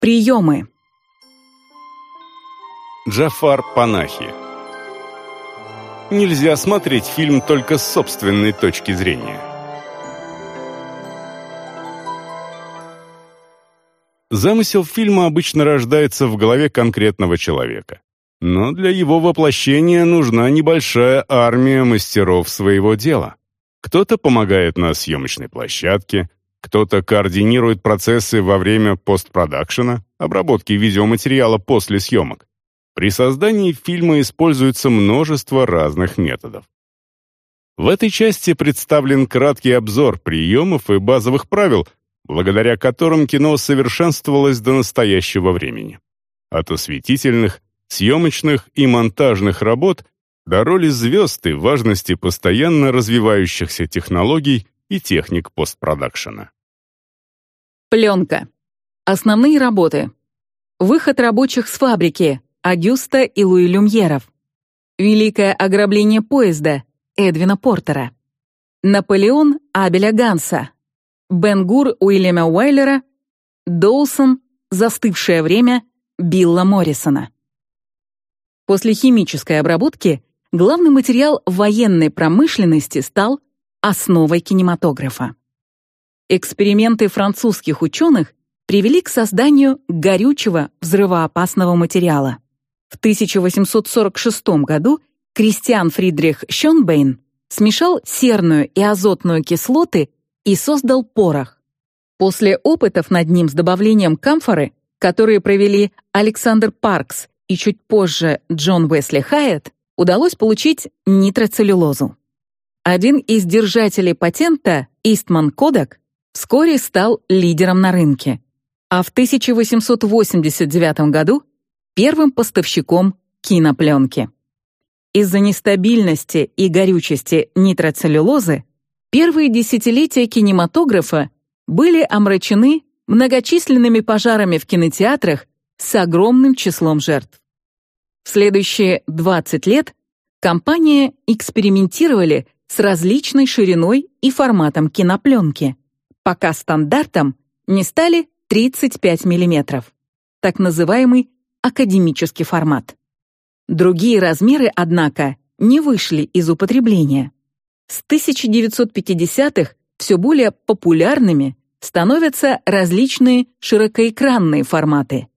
Приемы. Джафар Панахи. Нельзя смотреть фильм только с собственной точки зрения. Замысел фильма обычно рождается в голове конкретного человека. Но для его воплощения нужна небольшая армия мастеров своего дела. Кто-то помогает на съемочной площадке, кто-то координирует процессы во время постпродакшена, обработки видеоматериала после съемок. При создании фильма используется множество разных методов. В этой части представлен краткий обзор приемов и базовых правил, благодаря которым кино совершенствовалось до настоящего времени. От осветительных, съемочных и монтажных работ до роли звезд и важности постоянно развивающихся технологий и техник постпродакшена. Пленка. Основные работы. Выход рабочих с фабрики Агюста и Луи Люмьеров. Великое ограбление поезда Эдвина Портера. Наполеон Абеля Ганса. Бен-Гур Уильяма Уайлера. Доусон Застывшее время Билла Моррисона. После химической обработки главный материал военной промышленности стал основой кинематографа. Эксперименты французских ученых привели к созданию горючего взрывоопасного материала. В 1846 году Кристиан Фридрих Шонбейн смешал серную и азотную кислоты и создал порох. После опытов над ним с добавлением камфоры, которые провели Александр Паркс и чуть позже Джон Уэсли Хайет, удалось получить нитроцеллюлозу. Один из держателей патента, Истман Кодак, вскоре стал лидером на рынке, а в 1889 году первым поставщиком кинопленки. Из-за нестабильности и горючести нитроцеллюлозы первые десятилетия кинематографа были омрачены многочисленными пожарами в кинотеатрах с огромным числом жертв. В следующие 20 лет компании экспериментировали с различной шириной и форматом кинопленки, пока стандартом не стали 35 мм, так называемый академический формат. Другие размеры, однако, не вышли из употребления. С 1950-х все более популярными становятся различные широкоэкранные форматы.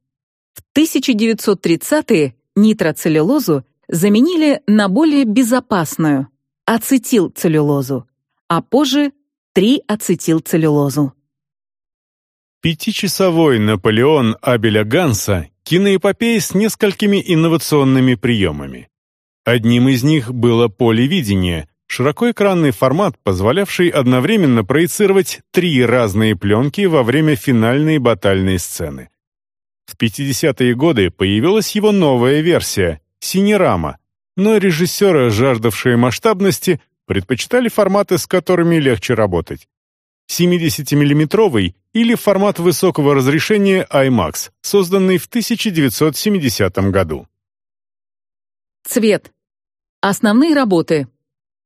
В 1930-е нитроцеллюлозу заменили на более безопасную ацетилцеллюлозу, а позже 3-ацетилцеллюлозу. Пятичасовой Наполеон Абеля Ганса — киноэпопея с несколькими инновационными приемами. Одним из них было полевидение, широкоэкранный формат, позволявший одновременно проецировать три разные пленки во время финальной батальной сцены. В 50-е годы появилась его новая версия — «Синерама», но режиссеры, жаждавшие масштабности, предпочитали форматы, с которыми легче работать. 70-миллиметровый или формат высокого разрешения IMAX, созданный в 1970 году. Цвет. Основные работы.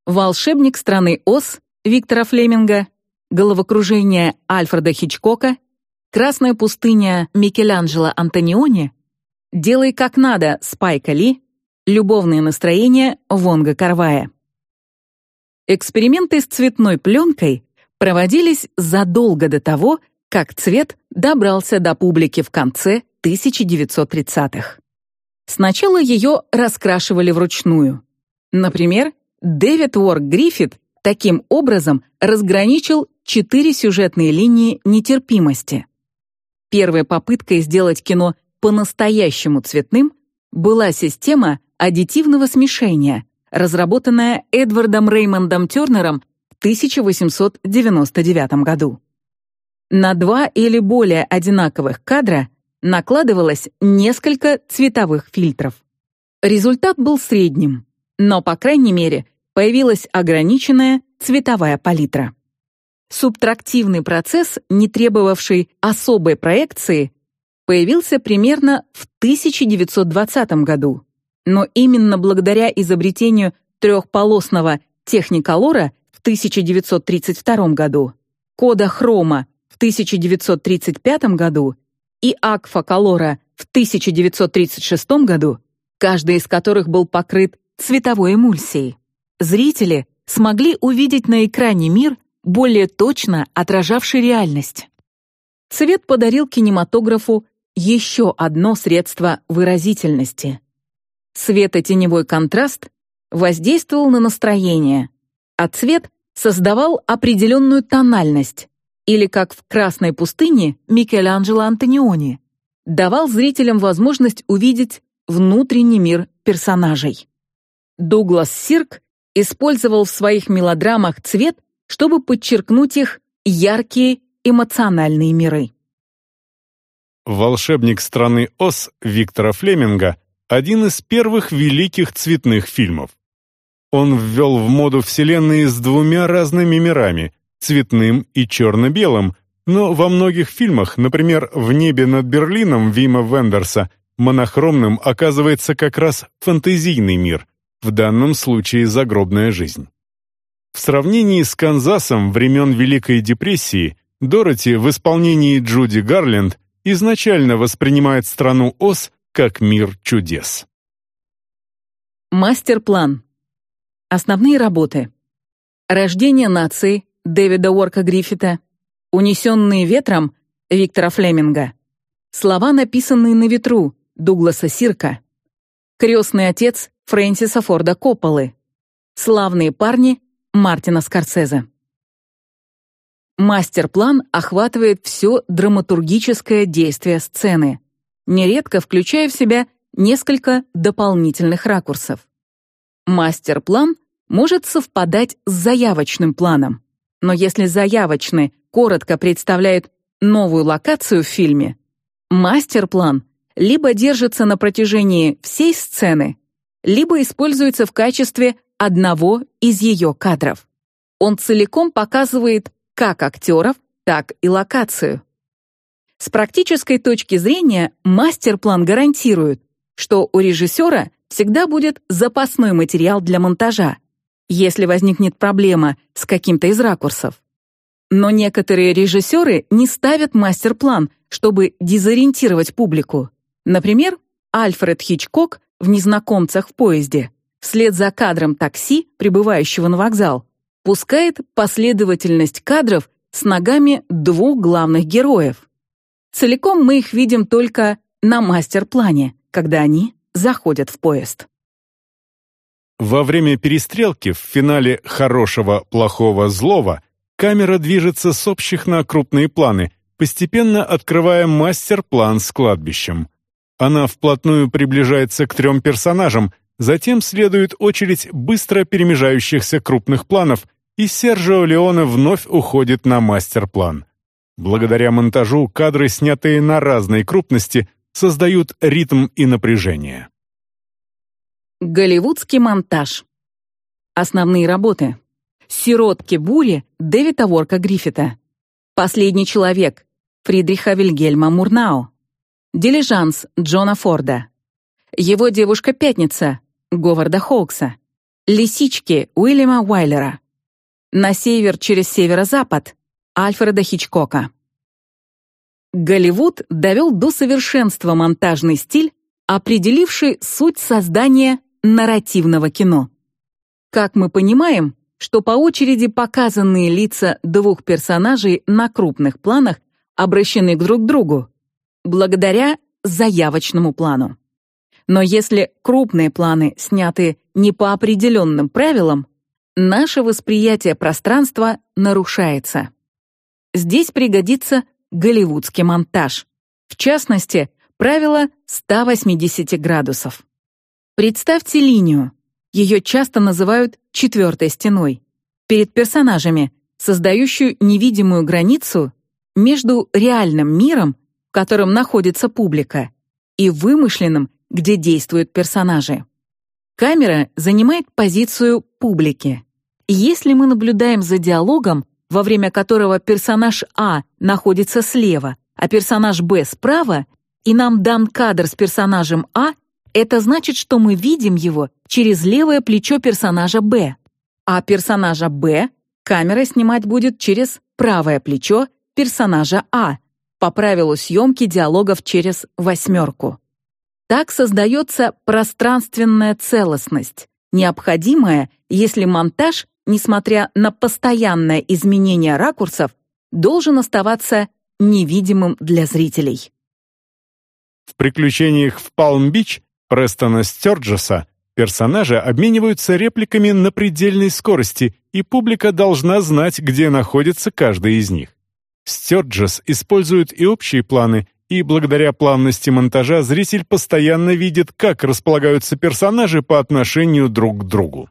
«Волшебник страны Оз» Виктора Флеминга, «Головокружение» Альфреда Хичкока, «Красная пустыня» Микеланджело Антониони, «Делай как надо» Спайка Ли, «Любовные настроения» Вонга Карвая. Эксперименты с цветной пленкой проводились задолго до того, как цвет добрался до публики в конце 1930-х. Сначала ее раскрашивали вручную. Например, Дэвид Уорк Гриффит таким образом разграничил четыре сюжетные линии нетерпимости. Первой попыткой сделать кино по-настоящему цветным была система аддитивного смешения, разработанная Эдвардом Реймондом Тернером 1899 году. На два или более одинаковых кадра накладывалось несколько цветовых фильтров. Результат был средним, но, по крайней мере, появилась ограниченная цветовая палитра. Субтрактивный процесс, не требовавший особой проекции, появился примерно в 1920 году. Но именно благодаря изобретению трехполосного техниколора 1932 году, кода хрома в 1935 году и Акфа Колора в 1936 году, каждый из которых был покрыт цветовой эмульсией, зрители смогли увидеть на экране мир, более точно отражавший реальность. Цвет подарил кинематографу еще одно средство выразительности. Светотеневой контраст воздействовал на настроение, а цвет создавал определенную тональность, или, как в «Красной пустыне» Микеланджело Антониони, давал зрителям возможность увидеть внутренний мир персонажей. Дуглас Сирк использовал в своих мелодрамах цвет, чтобы подчеркнуть их яркие эмоциональные миры. «Волшебник страны Оз» Виктора Флеминга — один из первых великих цветных фильмов. Он ввел в моду вселенные с двумя разными мирами — цветным и черно-белым, но во многих фильмах, например, «В небе над Берлином» Вима Вендерса, монохромным оказывается как раз фантазийный мир, в данном случае загробная жизнь. В сравнении с Канзасом времен Великой депрессии Дороти в исполнении Джуди Гарленд изначально воспринимает страну Оз как мир чудес. Мастер-план. Основные работы. Рождение нации Дэвида Уорка Гриффита. Унесенные ветром Виктора Флеминга. Слова, написанные на ветру Дугласа Сирка. Крестный отец Фрэнсиса Форда Копполы. Славные парни Мартина Скорсезе. Мастер-план охватывает все драматургическое действие сцены, нередко включая в себя несколько дополнительных ракурсов. Мастер-план может совпадать с заявочным планом, но если заявочный коротко представляет новую локацию в фильме, мастер-план либо держится на протяжении всей сцены, либо используется в качестве одного из ее кадров. Он целиком показывает как актеров, так и локацию. С практической точки зрения мастер-план гарантирует, что у режиссера всегда будет запасной материал для монтажа, если возникнет проблема с каким-то из ракурсов. Но некоторые режиссеры не ставят мастер-план, чтобы дезориентировать публику. Например, Альфред Хичкок в «Незнакомцах в поезде» вслед за кадром такси, прибывающего на вокзал, пускает последовательность кадров с ногами двух главных героев. Целиком мы их видим только на мастер-плане, когда они заходят в поезд. Во время перестрелки в финале «Хорошего, плохого, злого» камера движется с общих на крупные планы, постепенно открывая мастер-план с кладбищем. Она вплотную приближается к трем персонажам, затем следует очередь быстро перемежающихся крупных планов, и Сержио Леоне вновь уходит на мастер-план. Благодаря монтажу кадры, снятые на разной крупности, создают ритм и напряжение. Голливудский монтаж. Основные работы. «Сиротки бури» Дэвида Ворка Гриффита. «Последний человек» Фридриха Вильгельма Мурнау. «Дилижанс» Джона Форда. «Его девушка Пятница» Говарда Хоукса. «Лисички» Уильяма Уайлера. На север через северо-запад Альфреда Хичкока. Голливуд довел до совершенства монтажный стиль, определивший суть создания нарративного кино. Как мы понимаем, что по очереди показанные лица двух персонажей на крупных планах обращены друг к другу, благодаря заявочному плану. Но если крупные планы сняты не по определенным правилам, наше восприятие пространства нарушается. Здесь пригодится голливудский монтаж. В частности, правило 180 градусов. Представьте линию. Ее часто называют четвертой стеной. Перед персонажами, создающую невидимую границу между реальным миром, в котором находится публика, и вымышленным, где действуют персонажи. Камера занимает позицию публики. Если мы наблюдаем за диалогом, во время которого персонаж А находится слева, а персонаж Б справа, и нам дан кадр с персонажем А, это значит, что мы видим его через левое плечо персонажа Б, а персонажа Б камера снимать будет через правое плечо персонажа А, по правилу съемки диалогов через восьмерку. Так создается пространственная целостность, необходимая, если монтаж, несмотря на постоянное изменение ракурсов, должен оставаться невидимым для зрителей. В «Приключениях в Палм-Бич» Престона Стёрджеса персонажи обмениваются репликами на предельной скорости, и публика должна знать, где находится каждый из них. Стёрджес использует и общие планы, и благодаря плавности монтажа зритель постоянно видит, как располагаются персонажи по отношению друг к другу.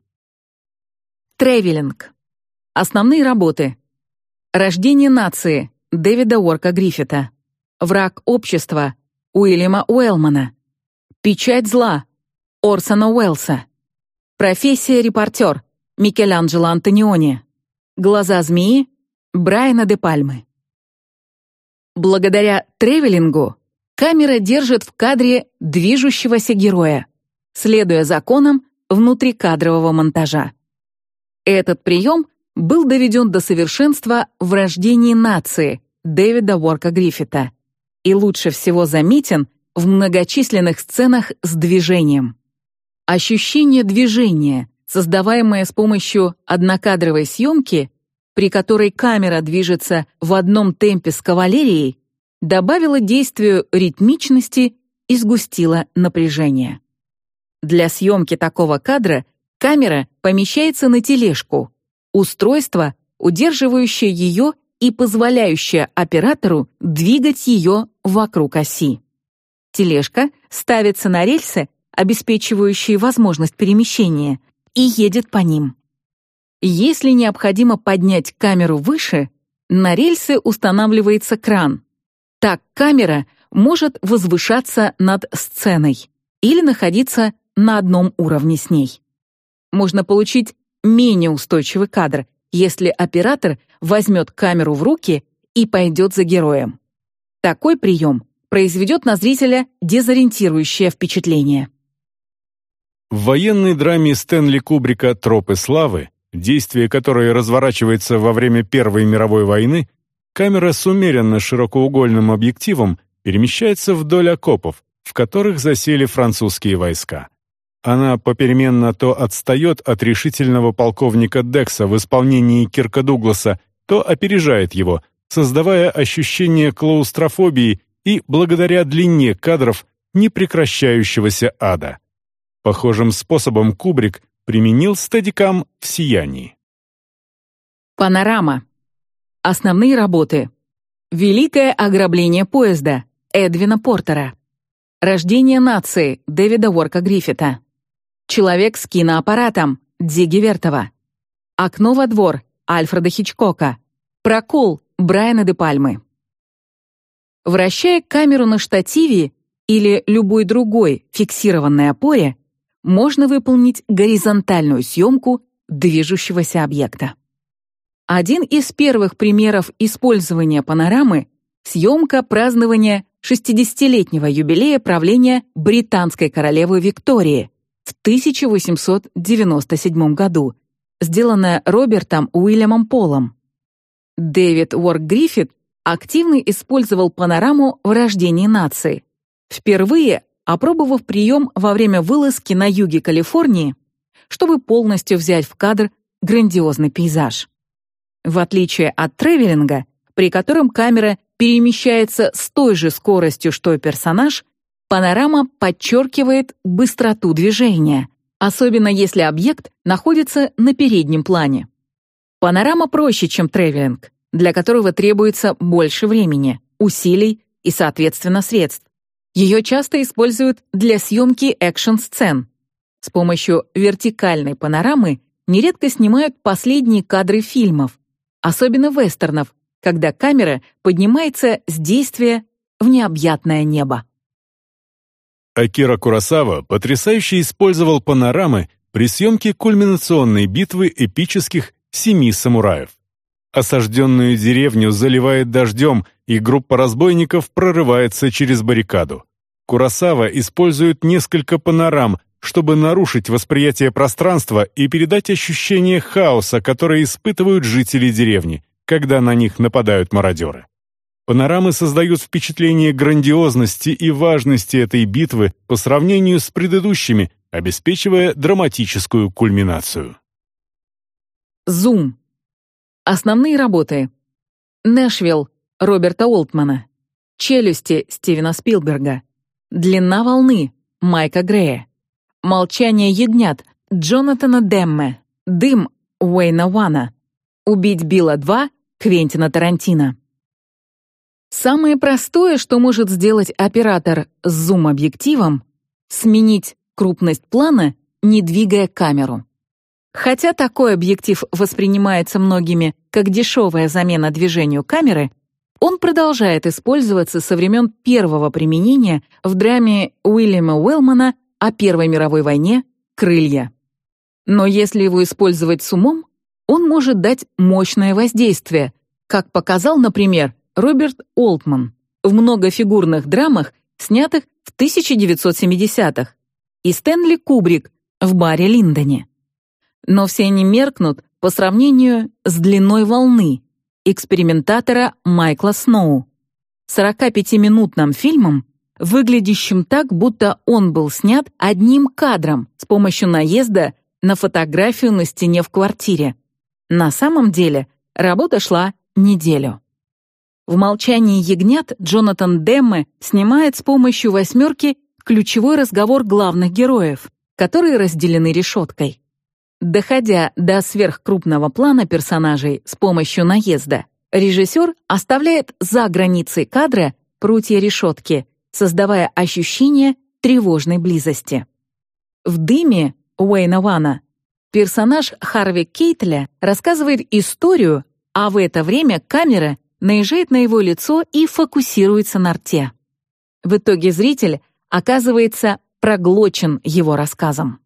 Тревелинг. Основные работы. Рождение нации Дэвида Уорка Гриффита. Враг общества Уильяма Уэллмана. Печать зла Орсона Уэллса. Профессия репортер Микеланджело Антониони. Глаза змеи Брайана де Пальмы. Благодаря тревелингу камера держит в кадре движущегося героя, следуя законам внутрикадрового монтажа. Этот прием был доведен до совершенства в рождении нации Дэвида Уорка Гриффита и лучше всего заметен в многочисленных сценах с движением. Ощущение движения, создаваемое с помощью однокадровой съемки, при которой камера движется в одном темпе с кавалерией, добавила действию ритмичности и сгустила напряжение. Для съемки такого кадра камера помещается на тележку, устройство, удерживающее ее и позволяющее оператору двигать ее вокруг оси. Тележка ставится на рельсы, обеспечивающие возможность перемещения, и едет по ним. Если необходимо поднять камеру выше, на рельсы устанавливается кран. Так камера может возвышаться над сценой или находиться на одном уровне с ней. Можно получить менее устойчивый кадр, если оператор возьмет камеру в руки и пойдет за героем. Такой прием произведет на зрителя дезориентирующее впечатление. В военной драме Стэнли Кубрика «Тропы славы» действие которой разворачивается во время Первой мировой войны, камера с умеренно широкоугольным объективом перемещается вдоль окопов, в которых засели французские войска. Она попеременно то отстает от решительного полковника Декса в исполнении Кирка Дугласа, то опережает его, создавая ощущение клаустрофобии и, благодаря длине кадров, непрекращающегося ада. Похожим способом Кубрик применил стадикам в сиянии. Панорама. Основные работы. Великое ограбление поезда Эдвина Портера. Рождение нации Дэвида Уорка Гриффита. Человек с киноаппаратом Дзиги Вертова. Окно во двор Альфреда Хичкока. Прокол Брайана де Пальмы. Вращая камеру на штативе или любой другой фиксированной опоре, можно выполнить горизонтальную съемку движущегося объекта. Один из первых примеров использования панорамы — съемка празднования 60-летнего юбилея правления британской королевы Виктории в 1897 году, сделанная Робертом Уильямом Полом. Дэвид Уорк Гриффит активно использовал панораму в рождении нации. Впервые опробовав прием во время вылазки на юге Калифорнии, чтобы полностью взять в кадр грандиозный пейзаж. В отличие от тревелинга, при котором камера перемещается с той же скоростью, что и персонаж, панорама подчеркивает быстроту движения, особенно если объект находится на переднем плане. Панорама проще, чем тревелинг, для которого требуется больше времени, усилий и, соответственно, средств. Ее часто используют для съемки экшн-сцен. С помощью вертикальной панорамы нередко снимают последние кадры фильмов, особенно вестернов, когда камера поднимается с действия в необъятное небо. Акира Курасава потрясающе использовал панорамы при съемке кульминационной битвы эпических «Семи самураев». Осажденную деревню заливает дождем, и группа разбойников прорывается через баррикаду. Курасава использует несколько панорам, чтобы нарушить восприятие пространства и передать ощущение хаоса, которое испытывают жители деревни, когда на них нападают мародеры. Панорамы создают впечатление грандиозности и важности этой битвы по сравнению с предыдущими, обеспечивая драматическую кульминацию. Зум. Основные работы. Нэшвилл Роберта Олтмана. Челюсти Стивена Спилберга. Длина волны Майка Грея. Молчание ягнят Джонатана Демме. Дым Уэйна Вана. Убить Билла 2 Квентина Тарантино. Самое простое, что может сделать оператор с зум-объективом, сменить крупность плана, не двигая камеру. Хотя такой объектив воспринимается многими как дешевая замена движению камеры, он продолжает использоваться со времен первого применения в драме Уильяма Уэллмана о Первой мировой войне «Крылья». Но если его использовать с умом, он может дать мощное воздействие, как показал, например, Роберт Олтман в многофигурных драмах, снятых в 1970-х, и Стэнли Кубрик в баре Линдоне. Но все они меркнут по сравнению с длиной волны экспериментатора Майкла Сноу, 45-минутным фильмом, выглядящим так, будто он был снят одним кадром с помощью наезда на фотографию на стене в квартире. На самом деле работа шла неделю. В «Молчании ягнят» Джонатан Демме снимает с помощью «восьмерки» ключевой разговор главных героев, которые разделены решеткой. Доходя до сверхкрупного плана персонажей с помощью наезда, режиссер оставляет за границей кадра прутья решетки, создавая ощущение тревожной близости. В «Дыме» Уэйна Вана персонаж Харви Кейтля рассказывает историю, а в это время камера наезжает на его лицо и фокусируется на рте. В итоге зритель оказывается проглочен его рассказом.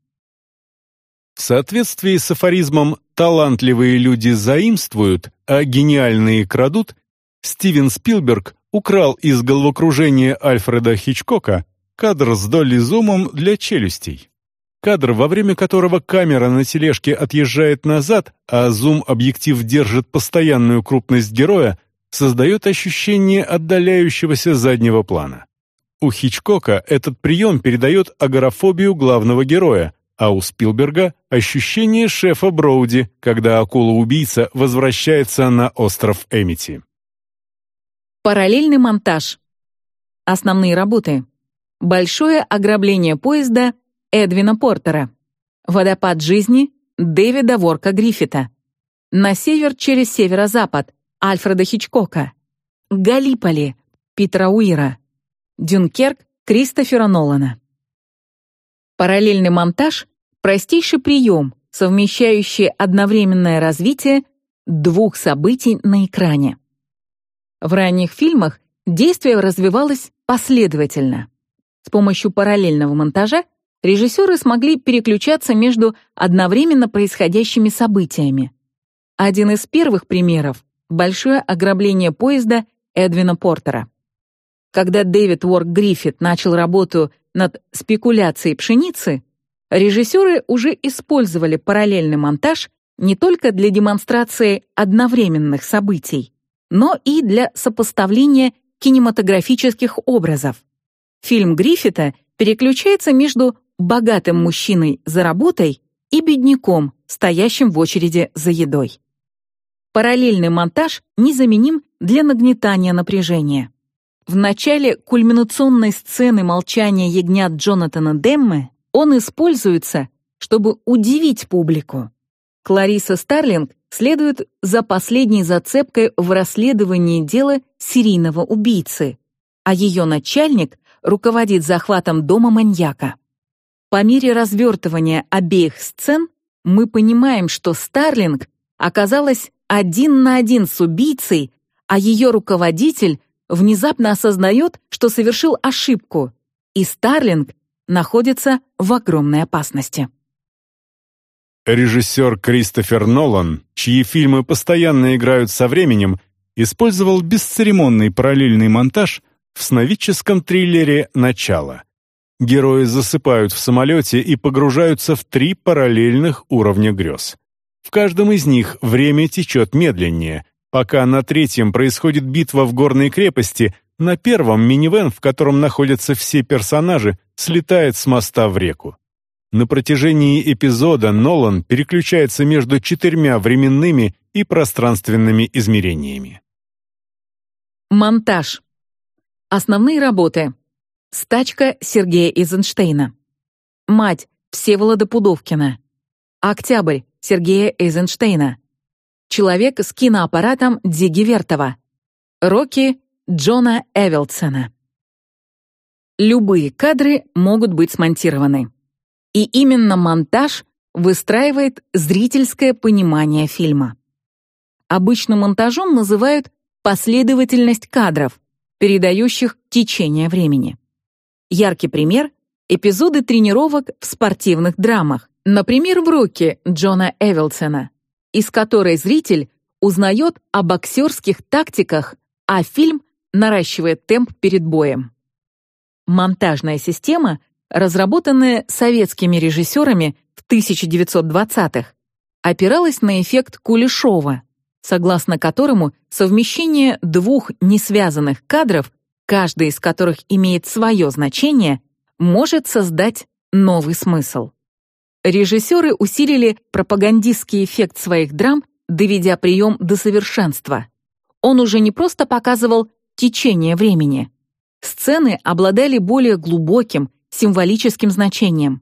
В соответствии с афоризмом «талантливые люди заимствуют, а гениальные крадут», Стивен Спилберг украл из головокружения Альфреда Хичкока кадр с Долли Зумом для челюстей. Кадр, во время которого камера на тележке отъезжает назад, а зум-объектив держит постоянную крупность героя, создает ощущение отдаляющегося заднего плана. У Хичкока этот прием передает агорафобию главного героя, а у Спилберга — ощущение шефа Броуди, когда акула-убийца возвращается на остров Эмити. Параллельный монтаж. Основные работы. Большое ограбление поезда Эдвина Портера. Водопад жизни Дэвида Ворка Гриффита. На север через северо-запад Альфреда Хичкока, Галиполи, Питера Уира, Дюнкерк Кристофера Нолана. Параллельный монтаж — простейший прием, совмещающий одновременное развитие двух событий на экране. В ранних фильмах действие развивалось последовательно. С помощью параллельного монтажа режиссеры смогли переключаться между одновременно происходящими событиями. Один из первых примеров большое ограбление поезда Эдвина Портера. Когда Дэвид Уорк Гриффит начал работу над спекуляцией пшеницы, режиссеры уже использовали параллельный монтаж не только для демонстрации одновременных событий, но и для сопоставления кинематографических образов. Фильм Гриффита переключается между богатым мужчиной за работой и бедняком, стоящим в очереди за едой. Параллельный монтаж незаменим для нагнетания напряжения. В начале кульминационной сцены молчания ягнят Джонатана Демме он используется, чтобы удивить публику. Клариса Старлинг следует за последней зацепкой в расследовании дела серийного убийцы, а ее начальник руководит захватом дома маньяка. По мере развертывания обеих сцен мы понимаем, что Старлинг оказалась один на один с убийцей, а ее руководитель внезапно осознает, что совершил ошибку, и Старлинг находится в огромной опасности. Режиссер Кристофер Нолан, чьи фильмы постоянно играют со временем, использовал бесцеремонный параллельный монтаж в сновидческом триллере «Начало». Герои засыпают в самолете и погружаются в три параллельных уровня грез. В каждом из них время течет медленнее, Пока на третьем происходит битва в горной крепости, на первом минивэн, в котором находятся все персонажи, слетает с моста в реку. На протяжении эпизода Нолан переключается между четырьмя временными и пространственными измерениями. Монтаж. Основные работы. Стачка Сергея Эйзенштейна. Мать Всеволода Пудовкина. Октябрь Сергея Эйзенштейна. Человек с киноаппаратом Диги Вертова. Рокки Джона Эвелсона. Любые кадры могут быть смонтированы. И именно монтаж выстраивает зрительское понимание фильма. Обычно монтажом называют последовательность кадров, передающих течение времени. Яркий пример — эпизоды тренировок в спортивных драмах, например, в «Рокки» Джона Эвелсона, из которой зритель узнает о боксерских тактиках, а фильм наращивает темп перед боем. Монтажная система, разработанная советскими режиссерами в 1920-х, опиралась на эффект Кулешова, согласно которому совмещение двух несвязанных кадров, каждый из которых имеет свое значение, может создать новый смысл. Режиссеры усилили пропагандистский эффект своих драм, доведя прием до совершенства. Он уже не просто показывал течение времени. Сцены обладали более глубоким, символическим значением.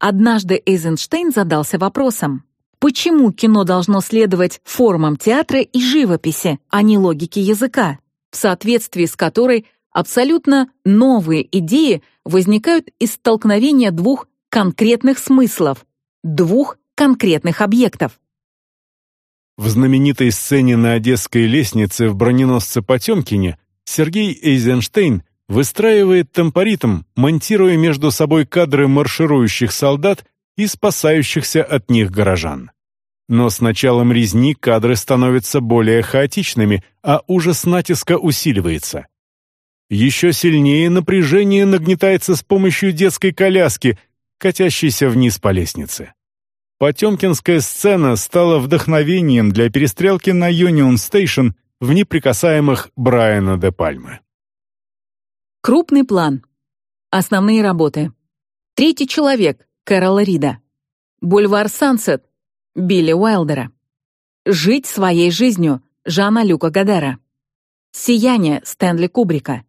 Однажды Эйзенштейн задался вопросом, почему кино должно следовать формам театра и живописи, а не логике языка, в соответствии с которой абсолютно новые идеи возникают из столкновения двух конкретных смыслов, двух конкретных объектов. В знаменитой сцене на Одесской лестнице в броненосце Потемкине Сергей Эйзенштейн выстраивает темпоритм, монтируя между собой кадры марширующих солдат и спасающихся от них горожан. Но с началом резни кадры становятся более хаотичными, а ужас натиска усиливается. Еще сильнее напряжение нагнетается с помощью детской коляски, катящейся вниз по лестнице. Потемкинская сцена стала вдохновением для перестрелки на Юнион Стейшн в неприкасаемых Брайана де Пальмы. Крупный план. Основные работы. Третий человек Кэрола Рида. Бульвар Сансет Билли Уайлдера. Жить своей жизнью Жана Люка Гадера. Сияние Стэнли Кубрика.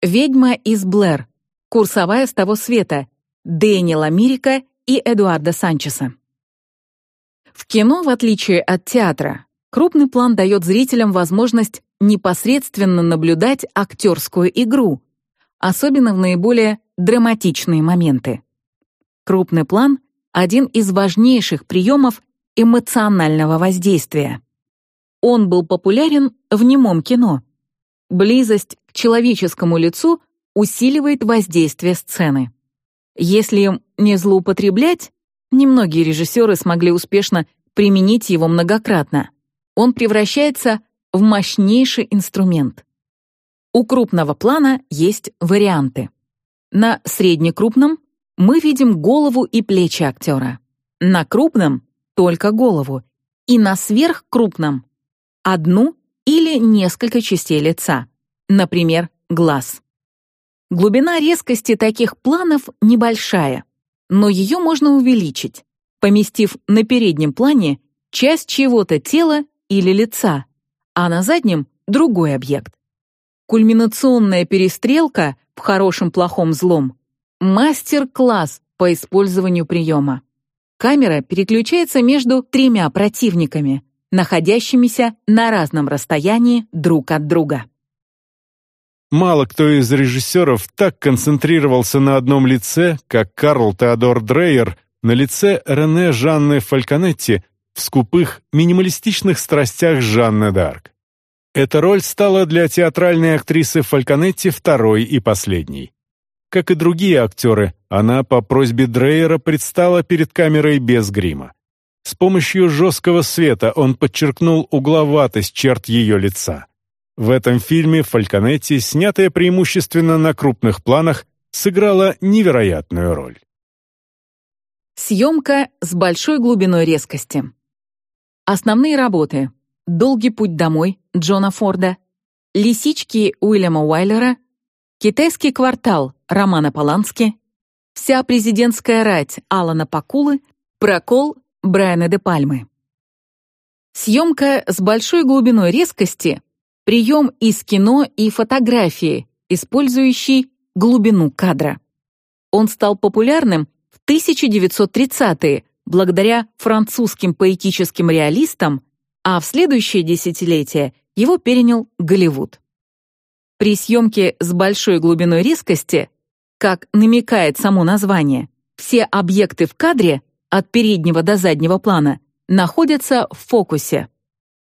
Ведьма из Блэр. Курсовая с того света. Дэниела Мирика и Эдуарда Санчеса. В кино, в отличие от театра, крупный план дает зрителям возможность непосредственно наблюдать актерскую игру, особенно в наиболее драматичные моменты. Крупный план — один из важнейших приемов эмоционального воздействия. Он был популярен в немом кино. Близость к человеческому лицу усиливает воздействие сцены. Если им не злоупотреблять, Немногие режиссеры смогли успешно применить его многократно. Он превращается в мощнейший инструмент. У крупного плана есть варианты. На среднекрупном мы видим голову и плечи актера. На крупном — только голову. И на сверхкрупном — одну или несколько частей лица. Например, глаз. Глубина резкости таких планов небольшая но ее можно увеличить, поместив на переднем плане часть чего-то тела или лица, а на заднем — другой объект. Кульминационная перестрелка в хорошем-плохом злом — мастер-класс по использованию приема. Камера переключается между тремя противниками, находящимися на разном расстоянии друг от друга. Мало кто из режиссеров так концентрировался на одном лице, как Карл Теодор Дрейер на лице Рене Жанны Фальконетти в скупых, минималистичных страстях Жанны д'Арк. Эта роль стала для театральной актрисы Фальконетти второй и последней. Как и другие актеры, она по просьбе Дрейера предстала перед камерой без грима. С помощью жесткого света он подчеркнул угловатость черт ее лица. В этом фильме Фальконетти, снятая преимущественно на крупных планах, сыграла невероятную роль. Съемка с большой глубиной резкости. Основные работы. «Долгий путь домой» Джона Форда, «Лисички» Уильяма Уайлера, «Китайский квартал» Романа Полански, «Вся президентская рать» Алана Пакулы, «Прокол» Брайана де Пальмы. Съемка с большой глубиной резкости — прием из кино и фотографии, использующий глубину кадра. Он стал популярным в 1930-е благодаря французским поэтическим реалистам, а в следующее десятилетие его перенял Голливуд. При съемке с большой глубиной резкости, как намекает само название, все объекты в кадре, от переднего до заднего плана, находятся в фокусе.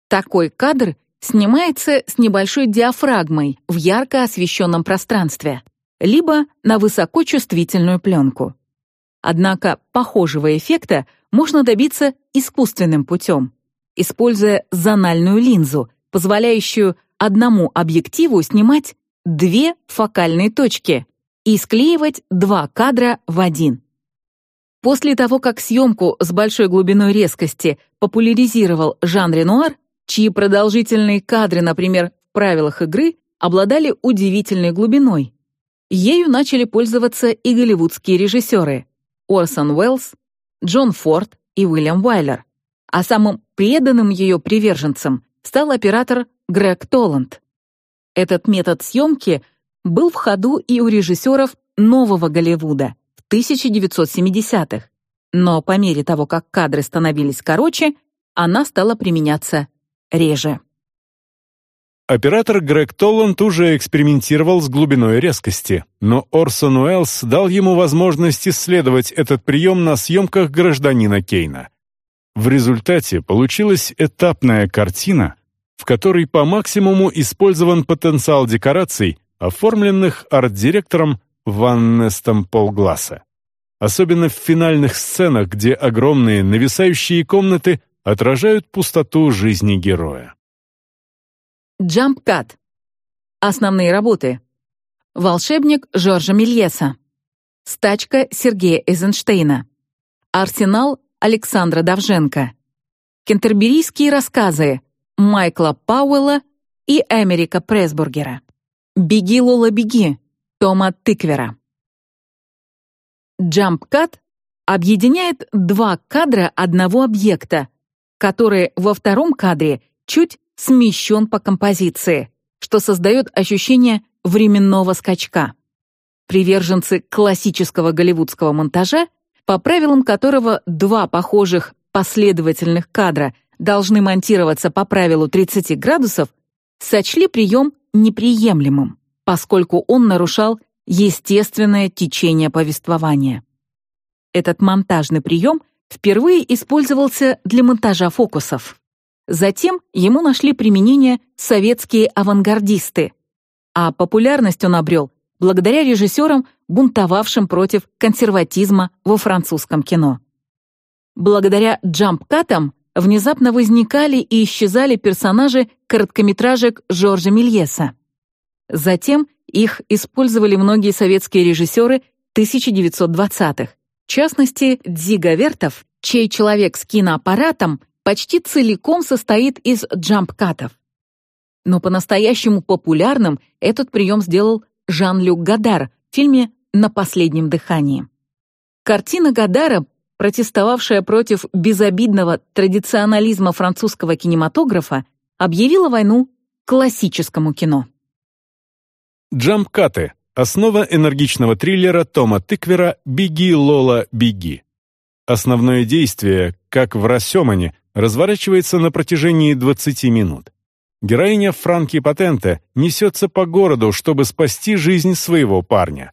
Такой кадр снимается с небольшой диафрагмой в ярко освещенном пространстве, либо на высокочувствительную пленку. Однако похожего эффекта можно добиться искусственным путем, используя зональную линзу, позволяющую одному объективу снимать две фокальные точки и склеивать два кадра в один. После того, как съемку с большой глубиной резкости популяризировал Жан Ренуар, чьи продолжительные кадры, например, в правилах игры, обладали удивительной глубиной, ею начали пользоваться и голливудские режиссеры Орсон Уэллс, Джон Форд и Уильям Уайлер, а самым преданным ее приверженцем стал оператор Грег Толланд. Этот метод съемки был в ходу и у режиссеров нового Голливуда — 1970-х, но по мере того, как кадры становились короче, она стала применяться реже. Оператор Грег Толланд уже экспериментировал с глубиной резкости, но Орсон Уэллс дал ему возможность исследовать этот прием на съемках «Гражданина Кейна». В результате получилась этапная картина, в которой по максимуму использован потенциал декораций, оформленных арт-директором Ван Нестом полгласа. Особенно в финальных сценах, где огромные нависающие комнаты отражают пустоту жизни героя. Джамп-кат. Основные работы. Волшебник Жоржа Мельеса. Стачка Сергея Эйзенштейна. Арсенал Александра Давженко. Кентерберийские рассказы Майкла Пауэлла и Эмерика Пресбургера. «Беги, Лола, беги» Тома Тыквера. Джамп-кат объединяет два кадра одного объекта, который во втором кадре чуть смещен по композиции, что создает ощущение временного скачка. Приверженцы классического голливудского монтажа, по правилам которого два похожих последовательных кадра должны монтироваться по правилу 30 градусов, сочли прием неприемлемым поскольку он нарушал естественное течение повествования. Этот монтажный прием впервые использовался для монтажа фокусов. Затем ему нашли применение советские авангардисты, а популярность он обрел благодаря режиссерам, бунтовавшим против консерватизма во французском кино. Благодаря джамп-катам внезапно возникали и исчезали персонажи короткометражек Жоржа Мельеса. Затем их использовали многие советские режиссеры 1920-х. В частности, Дзига Вертов, чей человек с киноаппаратом почти целиком состоит из джамп-катов. Но по-настоящему популярным этот прием сделал Жан-Люк Гадар в фильме «На последнем дыхании». Картина Гадара, протестовавшая против безобидного традиционализма французского кинематографа, объявила войну классическому кино. Джамп-каты — основа энергичного триллера Тома Тыквера «Беги, Лола, беги». Основное действие, как в «Рассемане», разворачивается на протяжении 20 минут. Героиня Франки Патенте несется по городу, чтобы спасти жизнь своего парня.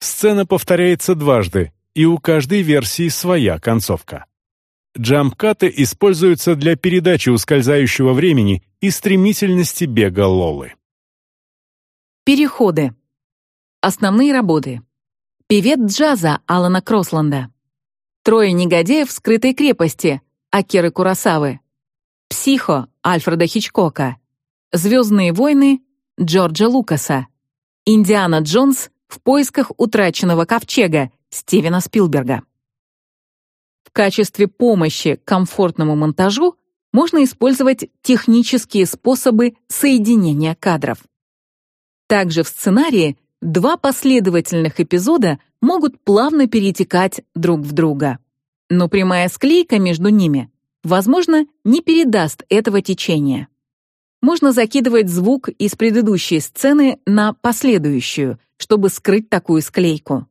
Сцена повторяется дважды, и у каждой версии своя концовка. Джамп-каты используются для передачи ускользающего времени и стремительности бега Лолы. Переходы. Основные работы. Певец джаза Алана Кросланда. Трое негодяев в скрытой крепости Акиры Курасавы. Психо Альфреда Хичкока. Звездные войны Джорджа Лукаса. Индиана Джонс в поисках утраченного ковчега Стивена Спилберга. В качестве помощи комфортному монтажу можно использовать технические способы соединения кадров. Также в сценарии два последовательных эпизода могут плавно перетекать друг в друга. Но прямая склейка между ними, возможно, не передаст этого течения. Можно закидывать звук из предыдущей сцены на последующую, чтобы скрыть такую склейку.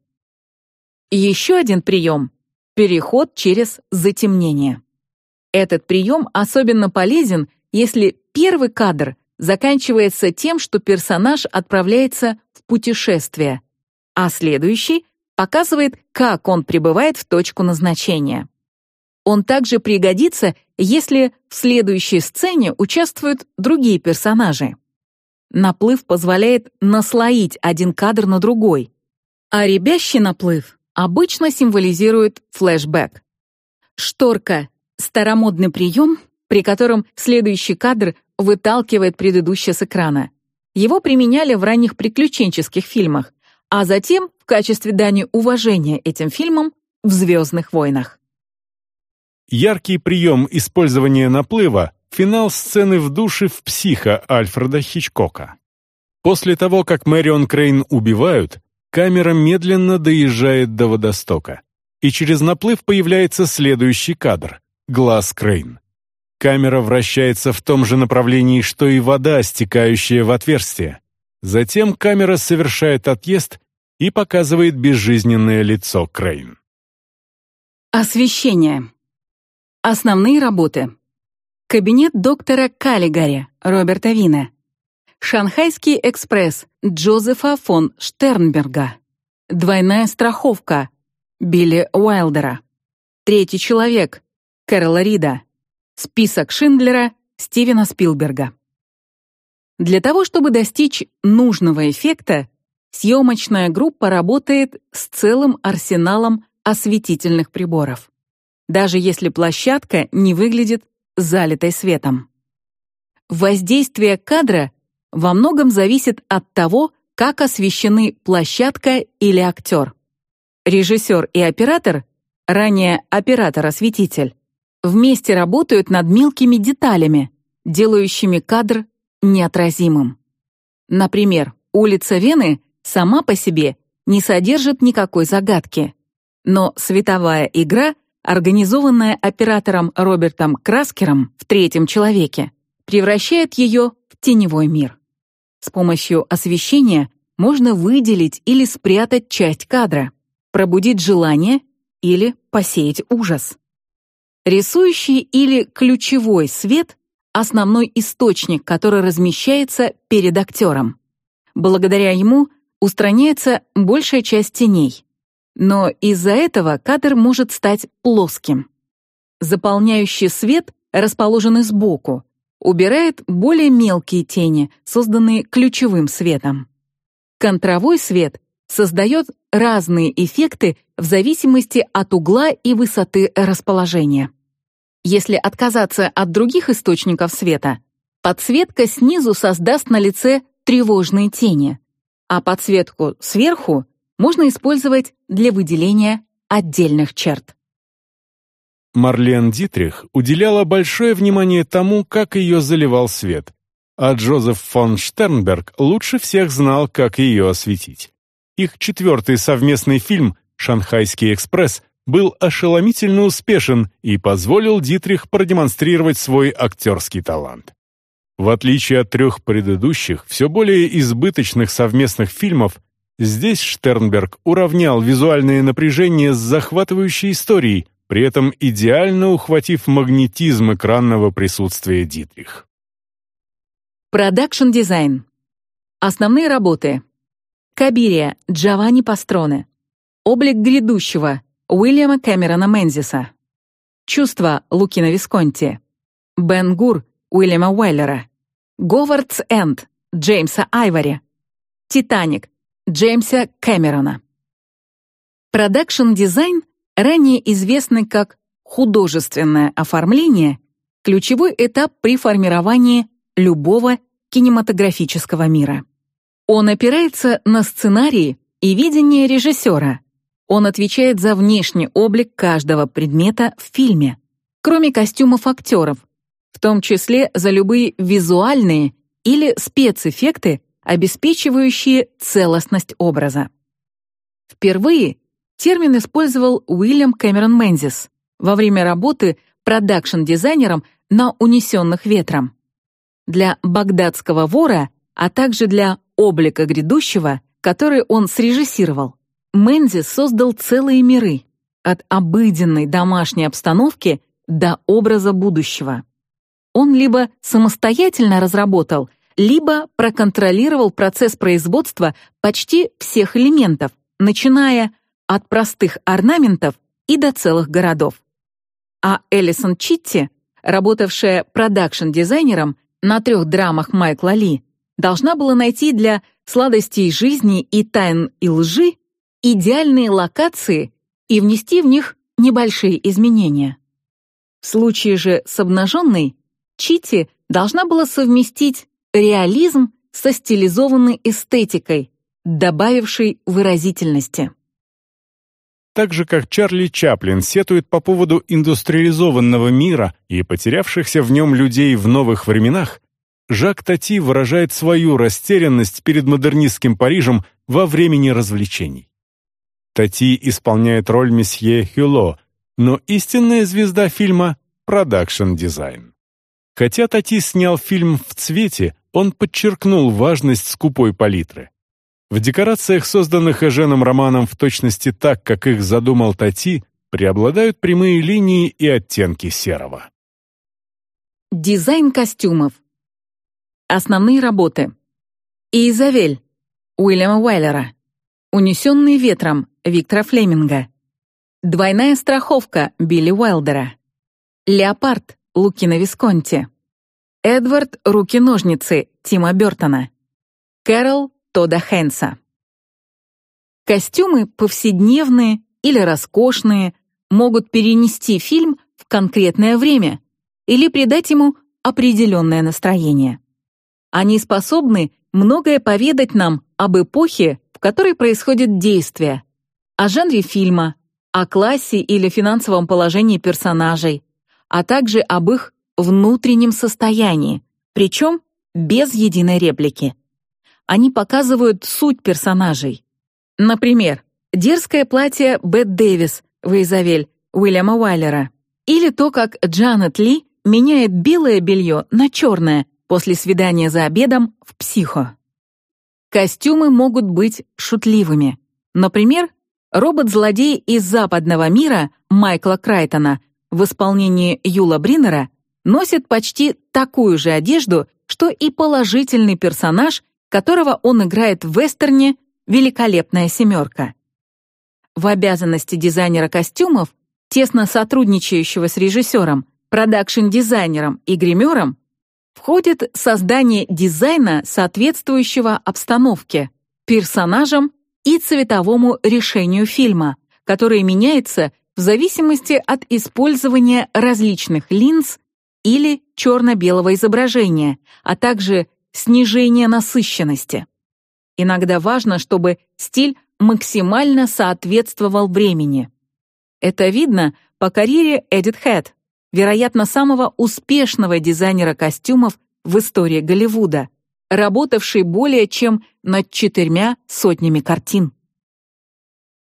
Еще один прием — переход через затемнение. Этот прием особенно полезен, если первый кадр заканчивается тем, что персонаж отправляется в путешествие, а следующий показывает, как он прибывает в точку назначения. Он также пригодится, если в следующей сцене участвуют другие персонажи. Наплыв позволяет наслоить один кадр на другой, а ребящий наплыв обычно символизирует флешбэк. Шторка — старомодный прием, при котором следующий кадр выталкивает предыдущий с экрана. Его применяли в ранних приключенческих фильмах, а затем в качестве дани уважения этим фильмам в «Звездных войнах». Яркий прием использования наплыва — финал сцены в душе в «Психо» Альфреда Хичкока. После того, как Мэрион Крейн убивают, камера медленно доезжает до водостока, и через наплыв появляется следующий кадр — глаз Крейн. Камера вращается в том же направлении, что и вода, стекающая в отверстие. Затем камера совершает отъезд и показывает безжизненное лицо Крейн. Освещение. Основные работы. Кабинет доктора Каллигари Роберта Вина. Шанхайский экспресс Джозефа фон Штернберга. Двойная страховка Билли Уайлдера. Третий человек Кэрола Рида. Список Шиндлера Стивена Спилберга. Для того, чтобы достичь нужного эффекта, съемочная группа работает с целым арсеналом осветительных приборов даже если площадка не выглядит залитой светом. Воздействие кадра во многом зависит от того, как освещены площадка или актер. Режиссер и оператор, ранее оператор-осветитель, вместе работают над мелкими деталями, делающими кадр неотразимым. Например, улица Вены сама по себе не содержит никакой загадки, но световая игра организованная оператором Робертом Краскером в «Третьем человеке», превращает ее в теневой мир. С помощью освещения можно выделить или спрятать часть кадра, пробудить желание или посеять ужас. Рисующий или ключевой свет — основной источник, который размещается перед актером. Благодаря ему устраняется большая часть теней. Но из-за этого кадр может стать плоским. Заполняющий свет, расположенный сбоку, убирает более мелкие тени, созданные ключевым светом. Контровой свет создает разные эффекты в зависимости от угла и высоты расположения. Если отказаться от других источников света, подсветка снизу создаст на лице тревожные тени, а подсветку сверху можно использовать для выделения отдельных черт. Марлен Дитрих уделяла большое внимание тому, как ее заливал свет, а Джозеф фон Штернберг лучше всех знал, как ее осветить. Их четвертый совместный фильм «Шанхайский экспресс» был ошеломительно успешен и позволил Дитрих продемонстрировать свой актерский талант. В отличие от трех предыдущих, все более избыточных совместных фильмов, Здесь Штернберг уравнял визуальное напряжение с захватывающей историей, при этом идеально ухватив магнетизм экранного присутствия Дитрих. Продакшн дизайн. Основные работы. Кабирия Джованни Пастроне. Облик грядущего Уильяма Кэмерона Мензиса. Чувство Лукино Висконти. Бен Гур Уильяма Уайлера. Говардс Энд Джеймса Айвори. Титаник Джеймса Кэмерона. Продакшн-дизайн, ранее известный как художественное оформление, ключевой этап при формировании любого кинематографического мира. Он опирается на сценарии и видение режиссера. Он отвечает за внешний облик каждого предмета в фильме, кроме костюмов актеров, в том числе за любые визуальные или спецэффекты, обеспечивающие целостность образа. Впервые термин использовал Уильям Кэмерон Мензис во время работы продакшн-дизайнером на «Унесенных ветром». Для «Багдадского вора», а также для «Облика грядущего», который он срежиссировал, Мензис создал целые миры, от обыденной домашней обстановки до образа будущего. Он либо самостоятельно разработал, либо проконтролировал процесс производства почти всех элементов, начиная от простых орнаментов и до целых городов. А Элисон Читти, работавшая продакшн-дизайнером на трех драмах Майкла Ли, должна была найти для «Сладостей жизни» и «Тайн и лжи» идеальные локации и внести в них небольшие изменения. В случае же с обнаженной Чити должна была совместить реализм со стилизованной эстетикой, добавившей выразительности. Так же, как Чарли Чаплин сетует по поводу индустриализованного мира и потерявшихся в нем людей в новых временах, Жак Тати выражает свою растерянность перед модернистским Парижем во времени развлечений. Тати исполняет роль месье Хюло, но истинная звезда фильма — продакшн-дизайн. Хотя Тати снял фильм в цвете, он подчеркнул важность скупой палитры. В декорациях, созданных Эженом Романом в точности так, как их задумал Тати, преобладают прямые линии и оттенки серого. Дизайн костюмов. Основные работы. Изавель Уильяма Уайлера. Унесенный ветром Виктора Флеминга. Двойная страховка Билли Уайлдера. Леопард Лукина Висконти. Эдвард Руки-ножницы Тима Бёртона. Кэрол Тода Хэнса. Костюмы повседневные или роскошные могут перенести фильм в конкретное время или придать ему определенное настроение. Они способны многое поведать нам об эпохе, в которой происходит действие, о жанре фильма, о классе или финансовом положении персонажей, а также об их внутреннем состоянии, причем без единой реплики они показывают суть персонажей. Например, дерзкое платье Бет Дэвис в Изавель Уильяма Уайлера или то, как Джанет Ли меняет белое белье на черное после свидания за обедом в «Психо». Костюмы могут быть шутливыми. Например, робот-злодей из западного мира Майкла Крайтона в исполнении Юла Бриннера носит почти такую же одежду, что и положительный персонаж которого он играет в вестерне «Великолепная семерка». В обязанности дизайнера костюмов, тесно сотрудничающего с режиссером, продакшн-дизайнером и гримером, входит создание дизайна, соответствующего обстановке, персонажам и цветовому решению фильма, которое меняется в зависимости от использования различных линз или черно-белого изображения, а также снижение насыщенности. Иногда важно, чтобы стиль максимально соответствовал времени. Это видно по карьере Эдит Хэт, вероятно, самого успешного дизайнера костюмов в истории Голливуда, работавшей более чем над четырьмя сотнями картин.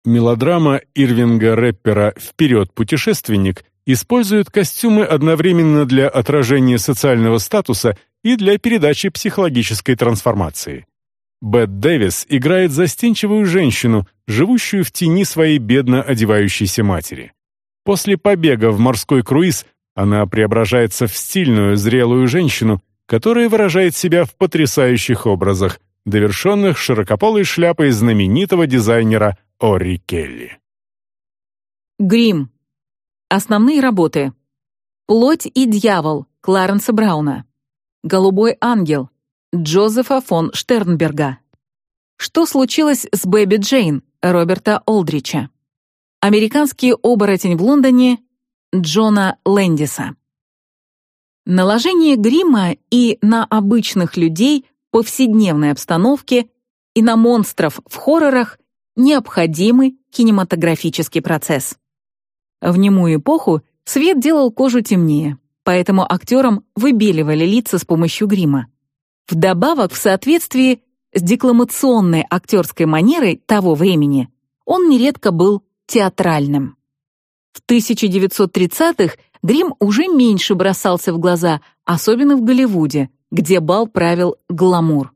Мелодрама Ирвинга-рэпера «Вперед, путешественник» использует костюмы одновременно для отражения социального статуса и для передачи психологической трансформации. Бет Дэвис играет застенчивую женщину, живущую в тени своей бедно одевающейся матери. После побега в морской круиз она преображается в стильную, зрелую женщину, которая выражает себя в потрясающих образах, довершенных широкополой шляпой знаменитого дизайнера Ори Келли. Грим. Основные работы. «Плоть и дьявол» Кларенса Брауна. «Голубой ангел» Джозефа фон Штернберга. «Что случилось с Бэби Джейн» Роберта Олдрича. «Американский оборотень в Лондоне» Джона Лэндиса. Наложение грима и на обычных людей в повседневной обстановке и на монстров в хоррорах необходимый кинематографический процесс. В немую эпоху свет делал кожу темнее, поэтому актерам выбеливали лица с помощью грима. Вдобавок, в соответствии с декламационной актерской манерой того времени, он нередко был театральным. В 1930-х грим уже меньше бросался в глаза, особенно в Голливуде, где бал правил гламур.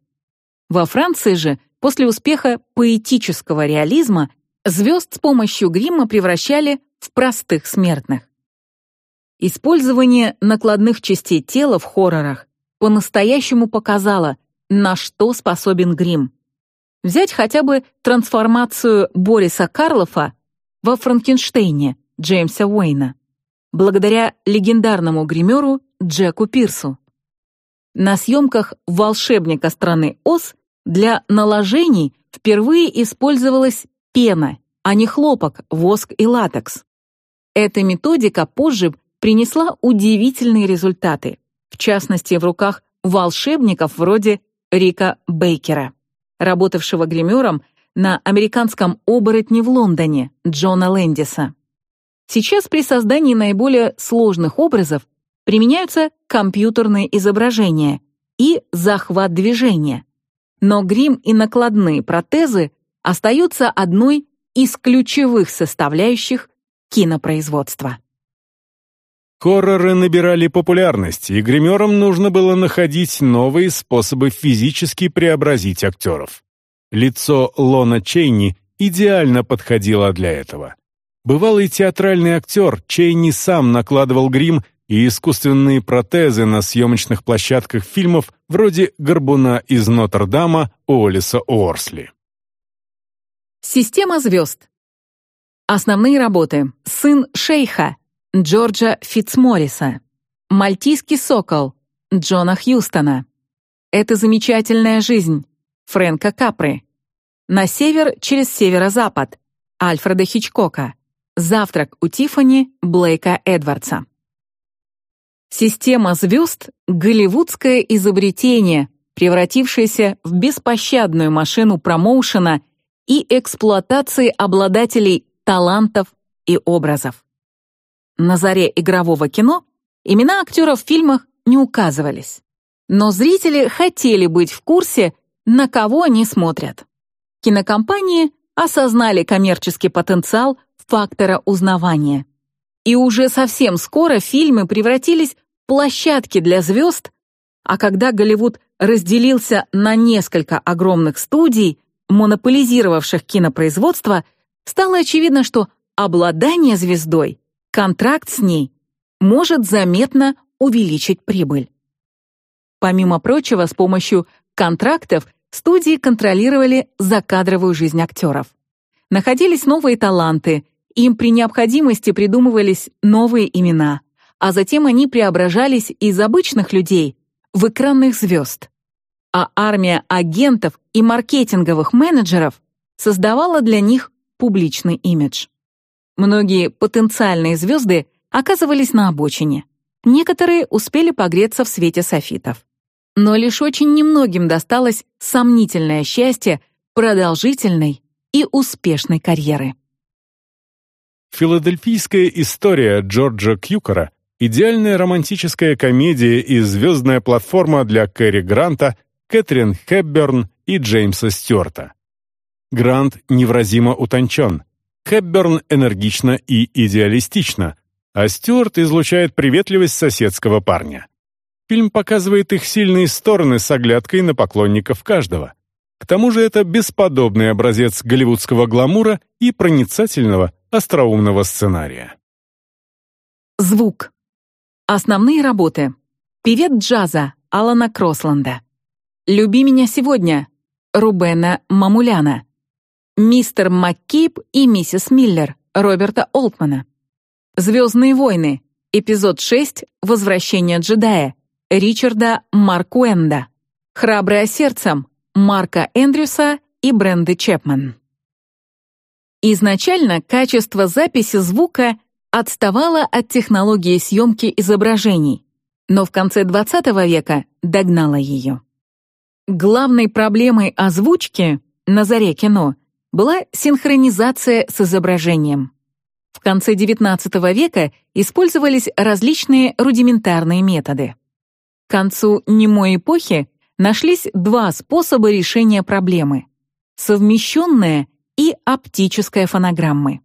Во Франции же, после успеха поэтического реализма, звезд с помощью грима превращали в простых смертных. Использование накладных частей тела в хоррорах по-настоящему показало, на что способен грим. Взять хотя бы трансформацию Бориса Карлофа во Франкенштейне Джеймса Уэйна, благодаря легендарному гримеру Джеку Пирсу. На съемках «Волшебника страны Оз» для наложений впервые использовалась пена, а не хлопок, воск и латекс. Эта методика позже принесла удивительные результаты, в частности, в руках волшебников вроде Рика Бейкера, работавшего гримером на американском оборотне в Лондоне Джона Лэндиса. Сейчас при создании наиболее сложных образов применяются компьютерные изображения и захват движения. Но грим и накладные протезы остаются одной из ключевых составляющих кинопроизводства. Хорроры набирали популярность, и гримерам нужно было находить новые способы физически преобразить актеров. Лицо Лона Чейни идеально подходило для этого. Бывалый театральный актер Чейни сам накладывал грим и искусственные протезы на съемочных площадках фильмов вроде «Горбуна из Нотр-Дама» Уоллеса Уорсли. Система звезд. Основные работы. «Сын шейха» Джорджа Фитцморриса. «Мальтийский сокол» Джона Хьюстона. «Это замечательная жизнь» Фрэнка Капры. «На север через северо-запад» Альфреда Хичкока. «Завтрак у Тиффани» Блейка Эдвардса. Система звезд — голливудское изобретение, превратившееся в беспощадную машину промоушена и эксплуатации обладателей талантов и образов. На заре игрового кино имена актеров в фильмах не указывались. Но зрители хотели быть в курсе, на кого они смотрят. Кинокомпании осознали коммерческий потенциал фактора узнавания. И уже совсем скоро фильмы превратились в площадки для звезд, а когда Голливуд разделился на несколько огромных студий, монополизировавших кинопроизводство, стало очевидно, что обладание звездой, контракт с ней, может заметно увеличить прибыль. Помимо прочего, с помощью контрактов студии контролировали закадровую жизнь актеров. Находились новые таланты, им при необходимости придумывались новые имена, а затем они преображались из обычных людей в экранных звезд. А армия агентов и маркетинговых менеджеров создавала для них публичный имидж. Многие потенциальные звезды оказывались на обочине. Некоторые успели погреться в свете софитов. Но лишь очень немногим досталось сомнительное счастье продолжительной и успешной карьеры. Филадельфийская история Джорджа Кьюкера — идеальная романтическая комедия и звездная платформа для Кэрри Гранта, Кэтрин Хепберн и Джеймса Стюарта. Грант невразимо утончен, Хепберн энергична и идеалистична, а Стюарт излучает приветливость соседского парня. Фильм показывает их сильные стороны с оглядкой на поклонников каждого. К тому же это бесподобный образец голливудского гламура и проницательного, остроумного сценария. Звук. Основные работы. Певец джаза Алана Кросланда. «Люби меня сегодня» Рубена Мамуляна. «Мистер МакКейб и миссис Миллер» Роберта Олтмана. «Звездные войны» эпизод 6 «Возвращение джедая» Ричарда Маркуэнда. «Храбрая сердцем» Марка Эндрюса и Бренды Чепман. Изначально качество записи звука отставало от технологии съемки изображений, но в конце XX века догнало ее. Главной проблемой озвучки на заре кино была синхронизация с изображением. В конце XIX века использовались различные рудиментарные методы. Концу немой эпохи нашлись два способа решения проблемы — совмещенная и оптическая фонограммы.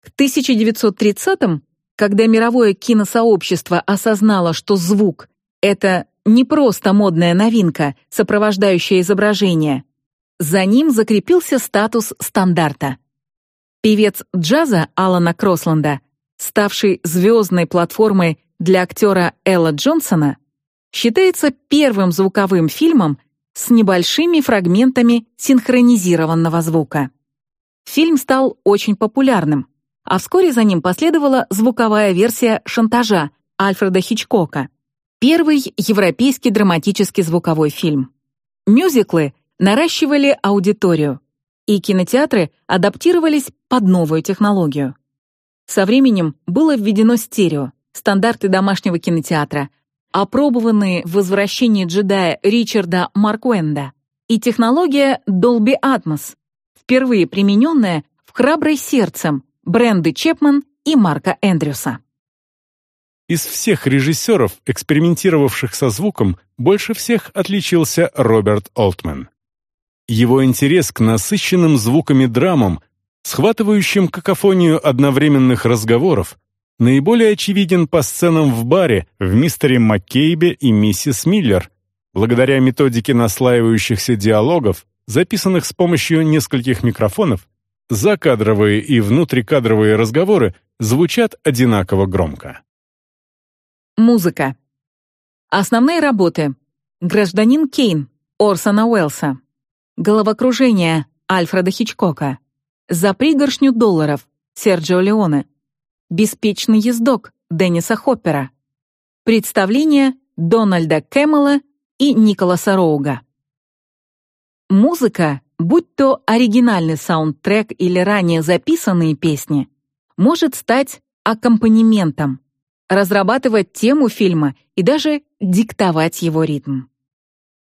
К 1930-м, когда мировое киносообщество осознало, что звук — это не просто модная новинка, сопровождающая изображение, за ним закрепился статус стандарта. Певец джаза Алана Кросланда, ставший звездной платформой для актера Элла Джонсона, считается первым звуковым фильмом с небольшими фрагментами синхронизированного звука. Фильм стал очень популярным, а вскоре за ним последовала звуковая версия «Шантажа» Альфреда Хичкока, первый европейский драматический звуковой фильм. Мюзиклы наращивали аудиторию, и кинотеатры адаптировались под новую технологию. Со временем было введено стерео, стандарты домашнего кинотеатра, опробованные в «Возвращении джедая» Ричарда Маркуэнда и технология Dolby Atmos, впервые примененная в «Храброй сердцем» Бренды Чепман и Марка Эндрюса. Из всех режиссеров, экспериментировавших со звуком, больше всех отличился Роберт Олтман. Его интерес к насыщенным звуками драмам, схватывающим какофонию одновременных разговоров, наиболее очевиден по сценам в баре в «Мистере Маккейбе» и «Миссис Миллер», благодаря методике наслаивающихся диалогов, записанных с помощью нескольких микрофонов, закадровые и внутрикадровые разговоры звучат одинаково громко. Музыка. Основные работы. «Гражданин Кейн» Орсона Уэллса. «Головокружение» Альфреда Хичкока. «За пригоршню долларов» Серджио Леоне. «Беспечный ездок» Денниса Хоппера. Представление Дональда Кэмела и Николаса Роуга. Музыка будь то оригинальный саундтрек или ранее записанные песни, может стать аккомпанементом, разрабатывать тему фильма и даже диктовать его ритм.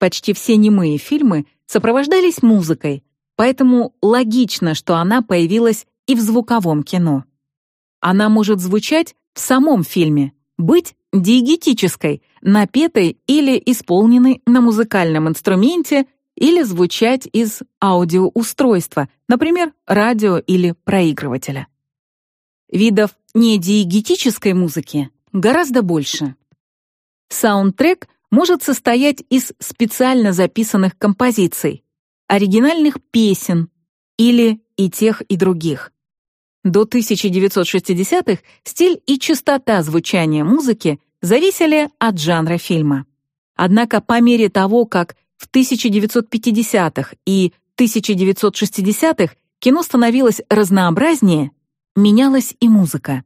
Почти все немые фильмы сопровождались музыкой, поэтому логично, что она появилась и в звуковом кино. Она может звучать в самом фильме, быть диегетической, напетой или исполненной на музыкальном инструменте или звучать из аудиоустройства, например, радио или проигрывателя. Видов недиегетической музыки гораздо больше. Саундтрек может состоять из специально записанных композиций, оригинальных песен или и тех, и других. До 1960-х стиль и частота звучания музыки зависели от жанра фильма. Однако по мере того, как в 1950-х и 1960-х кино становилось разнообразнее, менялась и музыка.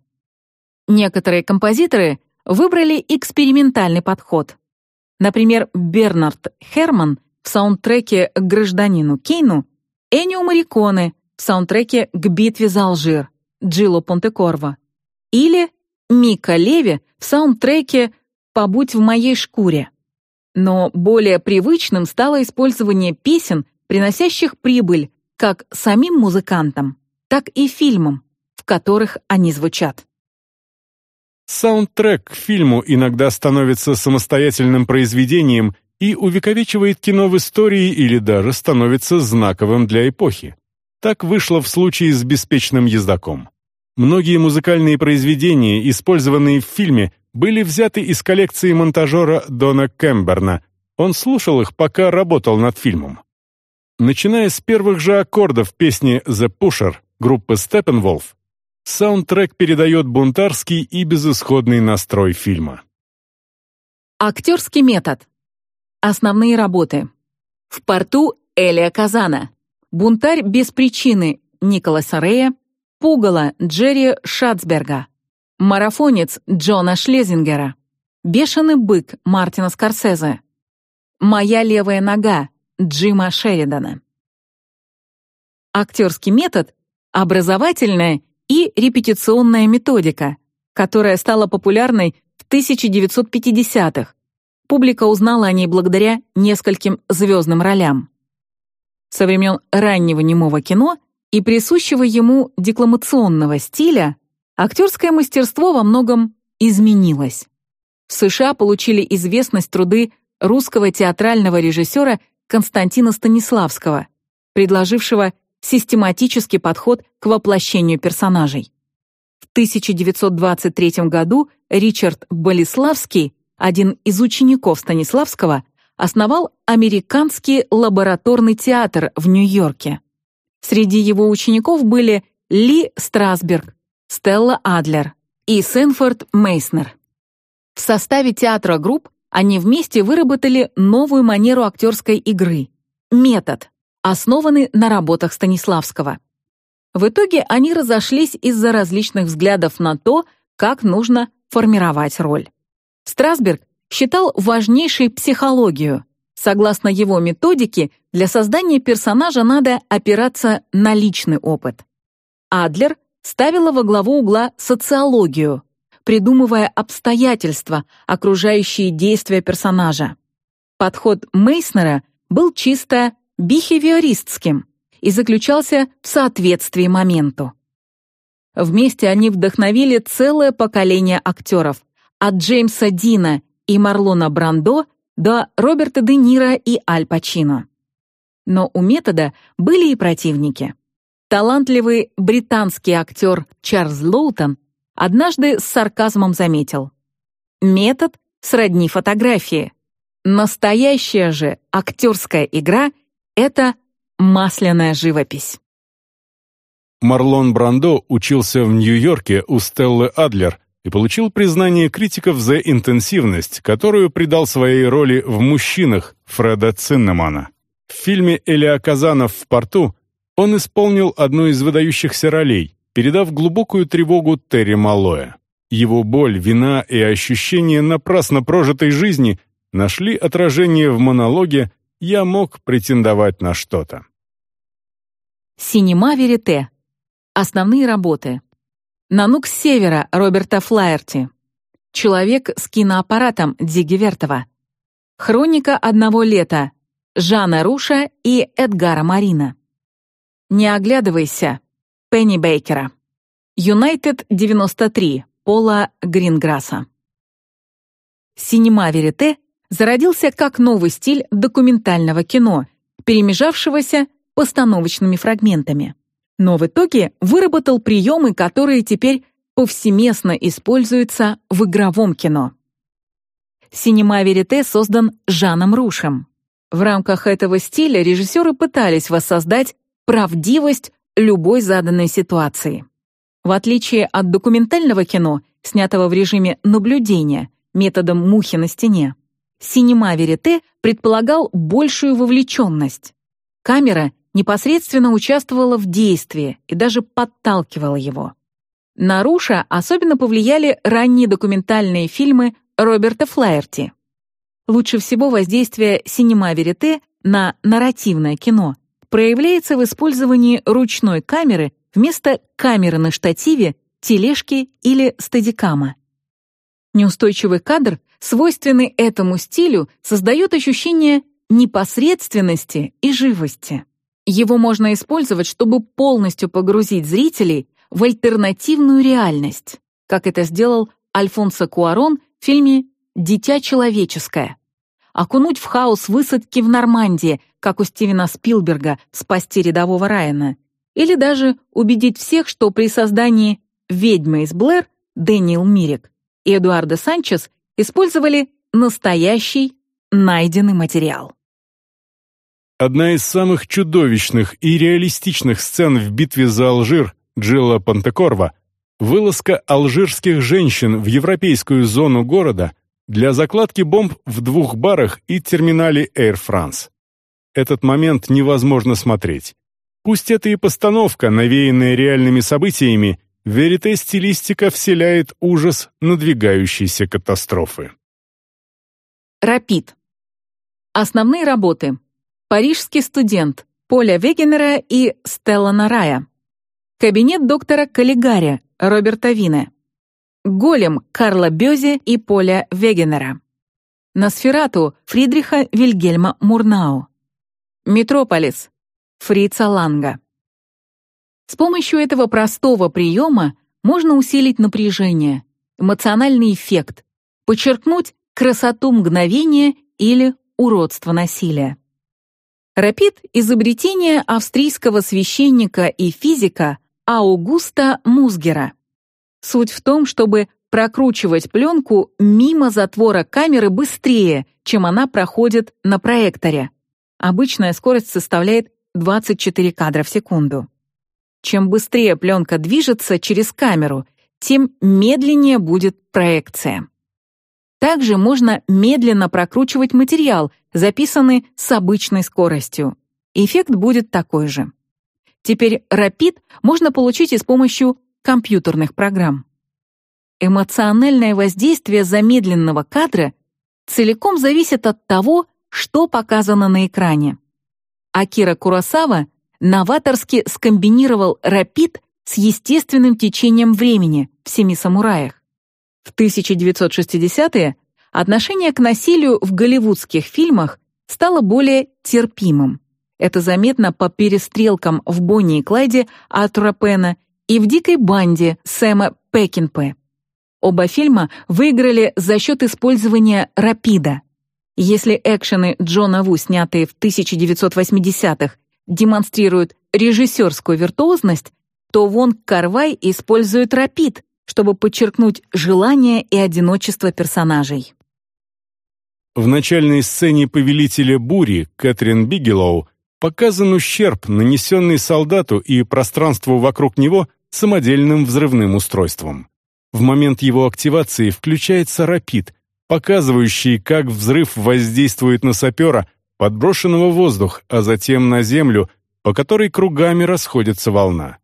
Некоторые композиторы выбрали экспериментальный подход. Например, Бернард Херман в саундтреке к «Гражданину Кейну», Энио Мариконе в саундтреке к «Битве за Алжир» Джило Понтекорво или Мика Леви в саундтреке «Побудь в моей шкуре». Но более привычным стало использование песен, приносящих прибыль как самим музыкантам, так и фильмам, в которых они звучат. Саундтрек к фильму иногда становится самостоятельным произведением и увековечивает кино в истории или даже становится знаковым для эпохи. Так вышло в случае с «Беспечным ездаком». Многие музыкальные произведения, использованные в фильме, были взяты из коллекции монтажера Дона Кэмберна. Он слушал их, пока работал над фильмом. Начиная с первых же аккордов песни «The Pusher» группы Steppenwolf, саундтрек передает бунтарский и безысходный настрой фильма. Актерский метод. Основные работы. В порту Элия Казана. Бунтарь без причины Николаса Рея. Пугало Джерри Шацберга. Марафонец Джона Шлезингера. Бешеный бык Мартина Скорсезе. Моя левая нога Джима Шеридана. Актерский метод — образовательная и репетиционная методика, которая стала популярной в 1950-х. Публика узнала о ней благодаря нескольким звездным ролям. Со времен раннего немого кино и присущего ему декламационного стиля актерское мастерство во многом изменилось. В США получили известность труды русского театрального режиссера Константина Станиславского, предложившего систематический подход к воплощению персонажей. В 1923 году Ричард Болеславский, один из учеников Станиславского, основал Американский лабораторный театр в Нью-Йорке. Среди его учеников были Ли Страсберг, Стелла Адлер и Сенфорд Мейснер. В составе театра групп они вместе выработали новую манеру актерской игры — метод, основанный на работах Станиславского. В итоге они разошлись из-за различных взглядов на то, как нужно формировать роль. Страсберг считал важнейшей психологию. Согласно его методике, для создания персонажа надо опираться на личный опыт. Адлер ставила во главу угла социологию, придумывая обстоятельства, окружающие действия персонажа. Подход Мейснера был чисто бихевиористским и заключался в соответствии моменту. Вместе они вдохновили целое поколение актеров, от Джеймса Дина и Марлона Брандо до Роберта Де Ниро и Аль Пачино. Но у метода были и противники. Талантливый британский актер Чарльз Лоутон однажды с сарказмом заметил. Метод сродни фотографии. Настоящая же актерская игра — это масляная живопись. Марлон Брандо учился в Нью-Йорке у Стеллы Адлер и получил признание критиков за интенсивность, которую придал своей роли в «Мужчинах» Фреда Циннемана. В фильме «Элиа Казанов в порту» он исполнил одну из выдающихся ролей, передав глубокую тревогу Терри Малоя. Его боль, вина и ощущение напрасно прожитой жизни нашли отражение в монологе «Я мог претендовать на что-то». Синема Верите. Основные работы. Нанук с севера Роберта Флаерти. Человек с киноаппаратом Диги Вертова. Хроника одного лета Жана Руша и Эдгара Марина. Не оглядывайся Пенни Бейкера. Юнайтед 93 Пола Гринграсса. Синема Верите зародился как новый стиль документального кино, перемежавшегося постановочными фрагментами но в итоге выработал приемы, которые теперь повсеместно используются в игровом кино. «Синема Верите» создан Жаном Рушем. В рамках этого стиля режиссеры пытались воссоздать правдивость любой заданной ситуации. В отличие от документального кино, снятого в режиме наблюдения, методом мухи на стене, «Синема Верите» предполагал большую вовлеченность. Камера непосредственно участвовала в действии и даже подталкивала его. На Руша особенно повлияли ранние документальные фильмы Роберта Флаерти. Лучше всего воздействие синема верите на нарративное кино проявляется в использовании ручной камеры вместо камеры на штативе, тележки или стадикама. Неустойчивый кадр, свойственный этому стилю, создает ощущение непосредственности и живости. Его можно использовать, чтобы полностью погрузить зрителей в альтернативную реальность, как это сделал Альфонсо Куарон в фильме «Дитя человеческое». Окунуть в хаос высадки в Нормандии, как у Стивена Спилберга «Спасти рядового Райана», или даже убедить всех, что при создании «Ведьмы из Блэр» Дэниел Мирик и Эдуардо Санчес использовали настоящий найденный материал. Одна из самых чудовищных и реалистичных сцен в битве за Алжир Джилла Пантекорва — вылазка алжирских женщин в европейскую зону города для закладки бомб в двух барах и терминале Air France. Этот момент невозможно смотреть. Пусть это и постановка, навеянная реальными событиями, верите стилистика вселяет ужас надвигающейся катастрофы. Рапид. Основные работы. Парижский студент Поля Вегенера и Стелла Нарая. Кабинет доктора Каллигари Роберта Вине. Голем Карла Бёзе и Поля Вегенера. Носферату Фридриха Вильгельма Мурнау. Метрополис Фрица Ланга. С помощью этого простого приема можно усилить напряжение, эмоциональный эффект, подчеркнуть красоту мгновения или уродство насилия. Рапид — изобретение австрийского священника и физика Аугуста Музгера. Суть в том, чтобы прокручивать пленку мимо затвора камеры быстрее, чем она проходит на проекторе. Обычная скорость составляет 24 кадра в секунду. Чем быстрее пленка движется через камеру, тем медленнее будет проекция. Также можно медленно прокручивать материал, записанный с обычной скоростью. Эффект будет такой же. Теперь Rapid можно получить и с помощью компьютерных программ. Эмоциональное воздействие замедленного кадра целиком зависит от того, что показано на экране. Акира Куросава новаторски скомбинировал Rapid с естественным течением времени в «Семи самураях». В 1960-е отношение к насилию в голливудских фильмах стало более терпимым. Это заметно по перестрелкам в Бонни и Клайде Артура Пена и в «Дикой банде» Сэма Пекинпе. Оба фильма выиграли за счет использования рапида. Если экшены Джона Ву, снятые в 1980-х, демонстрируют режиссерскую виртуозность, то Вон Карвай использует рапид, чтобы подчеркнуть желание и одиночество персонажей. В начальной сцене «Повелителя бури» Кэтрин Бигелоу показан ущерб, нанесенный солдату и пространству вокруг него самодельным взрывным устройством. В момент его активации включается рапид, показывающий, как взрыв воздействует на сапера, подброшенного в воздух, а затем на землю, по которой кругами расходится волна.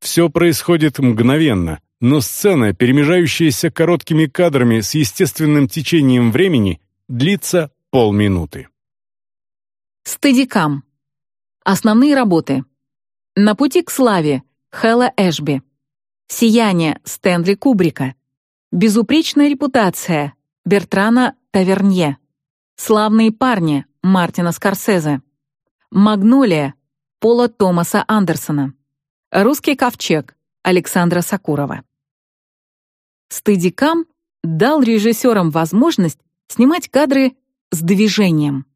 Все происходит мгновенно, но сцена, перемежающаяся короткими кадрами с естественным течением времени, длится полминуты. Стедикам. Основные работы. «На пути к славе» Хэлла Эшби. «Сияние» Стэнли Кубрика. «Безупречная репутация» Бертрана Тавернье. «Славные парни» Мартина Скорсезе. «Магнолия» Пола Томаса Андерсона. «Русский ковчег» Александра Сакурова. Стыдикам дал режиссерам возможность снимать кадры с движением.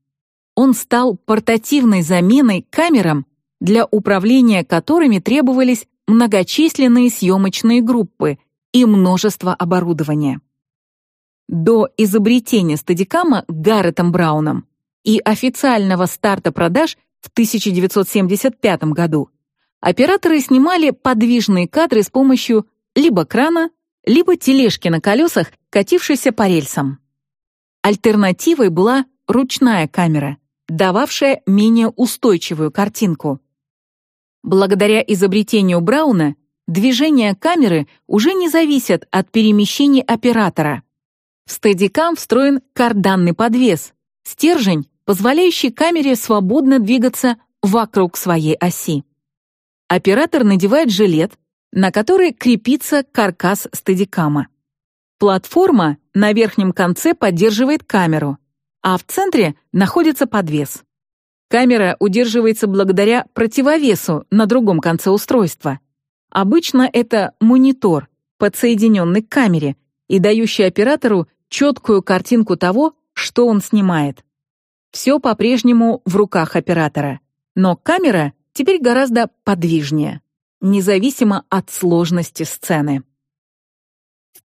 Он стал портативной заменой камерам, для управления которыми требовались многочисленные съемочные группы и множество оборудования. До изобретения стадикама Гарретом Брауном и официального старта продаж в 1975 году операторы снимали подвижные кадры с помощью либо крана, либо тележки на колесах, катившейся по рельсам. Альтернативой была ручная камера, дававшая менее устойчивую картинку. Благодаря изобретению Брауна движения камеры уже не зависят от перемещений оператора. В стедикам встроен карданный подвес, стержень, позволяющий камере свободно двигаться вокруг своей оси. Оператор надевает жилет, на которой крепится каркас стедикама. Платформа на верхнем конце поддерживает камеру, а в центре находится подвес. Камера удерживается благодаря противовесу на другом конце устройства. Обычно это монитор, подсоединенный к камере и дающий оператору четкую картинку того, что он снимает. Все по-прежнему в руках оператора, но камера теперь гораздо подвижнее независимо от сложности сцены.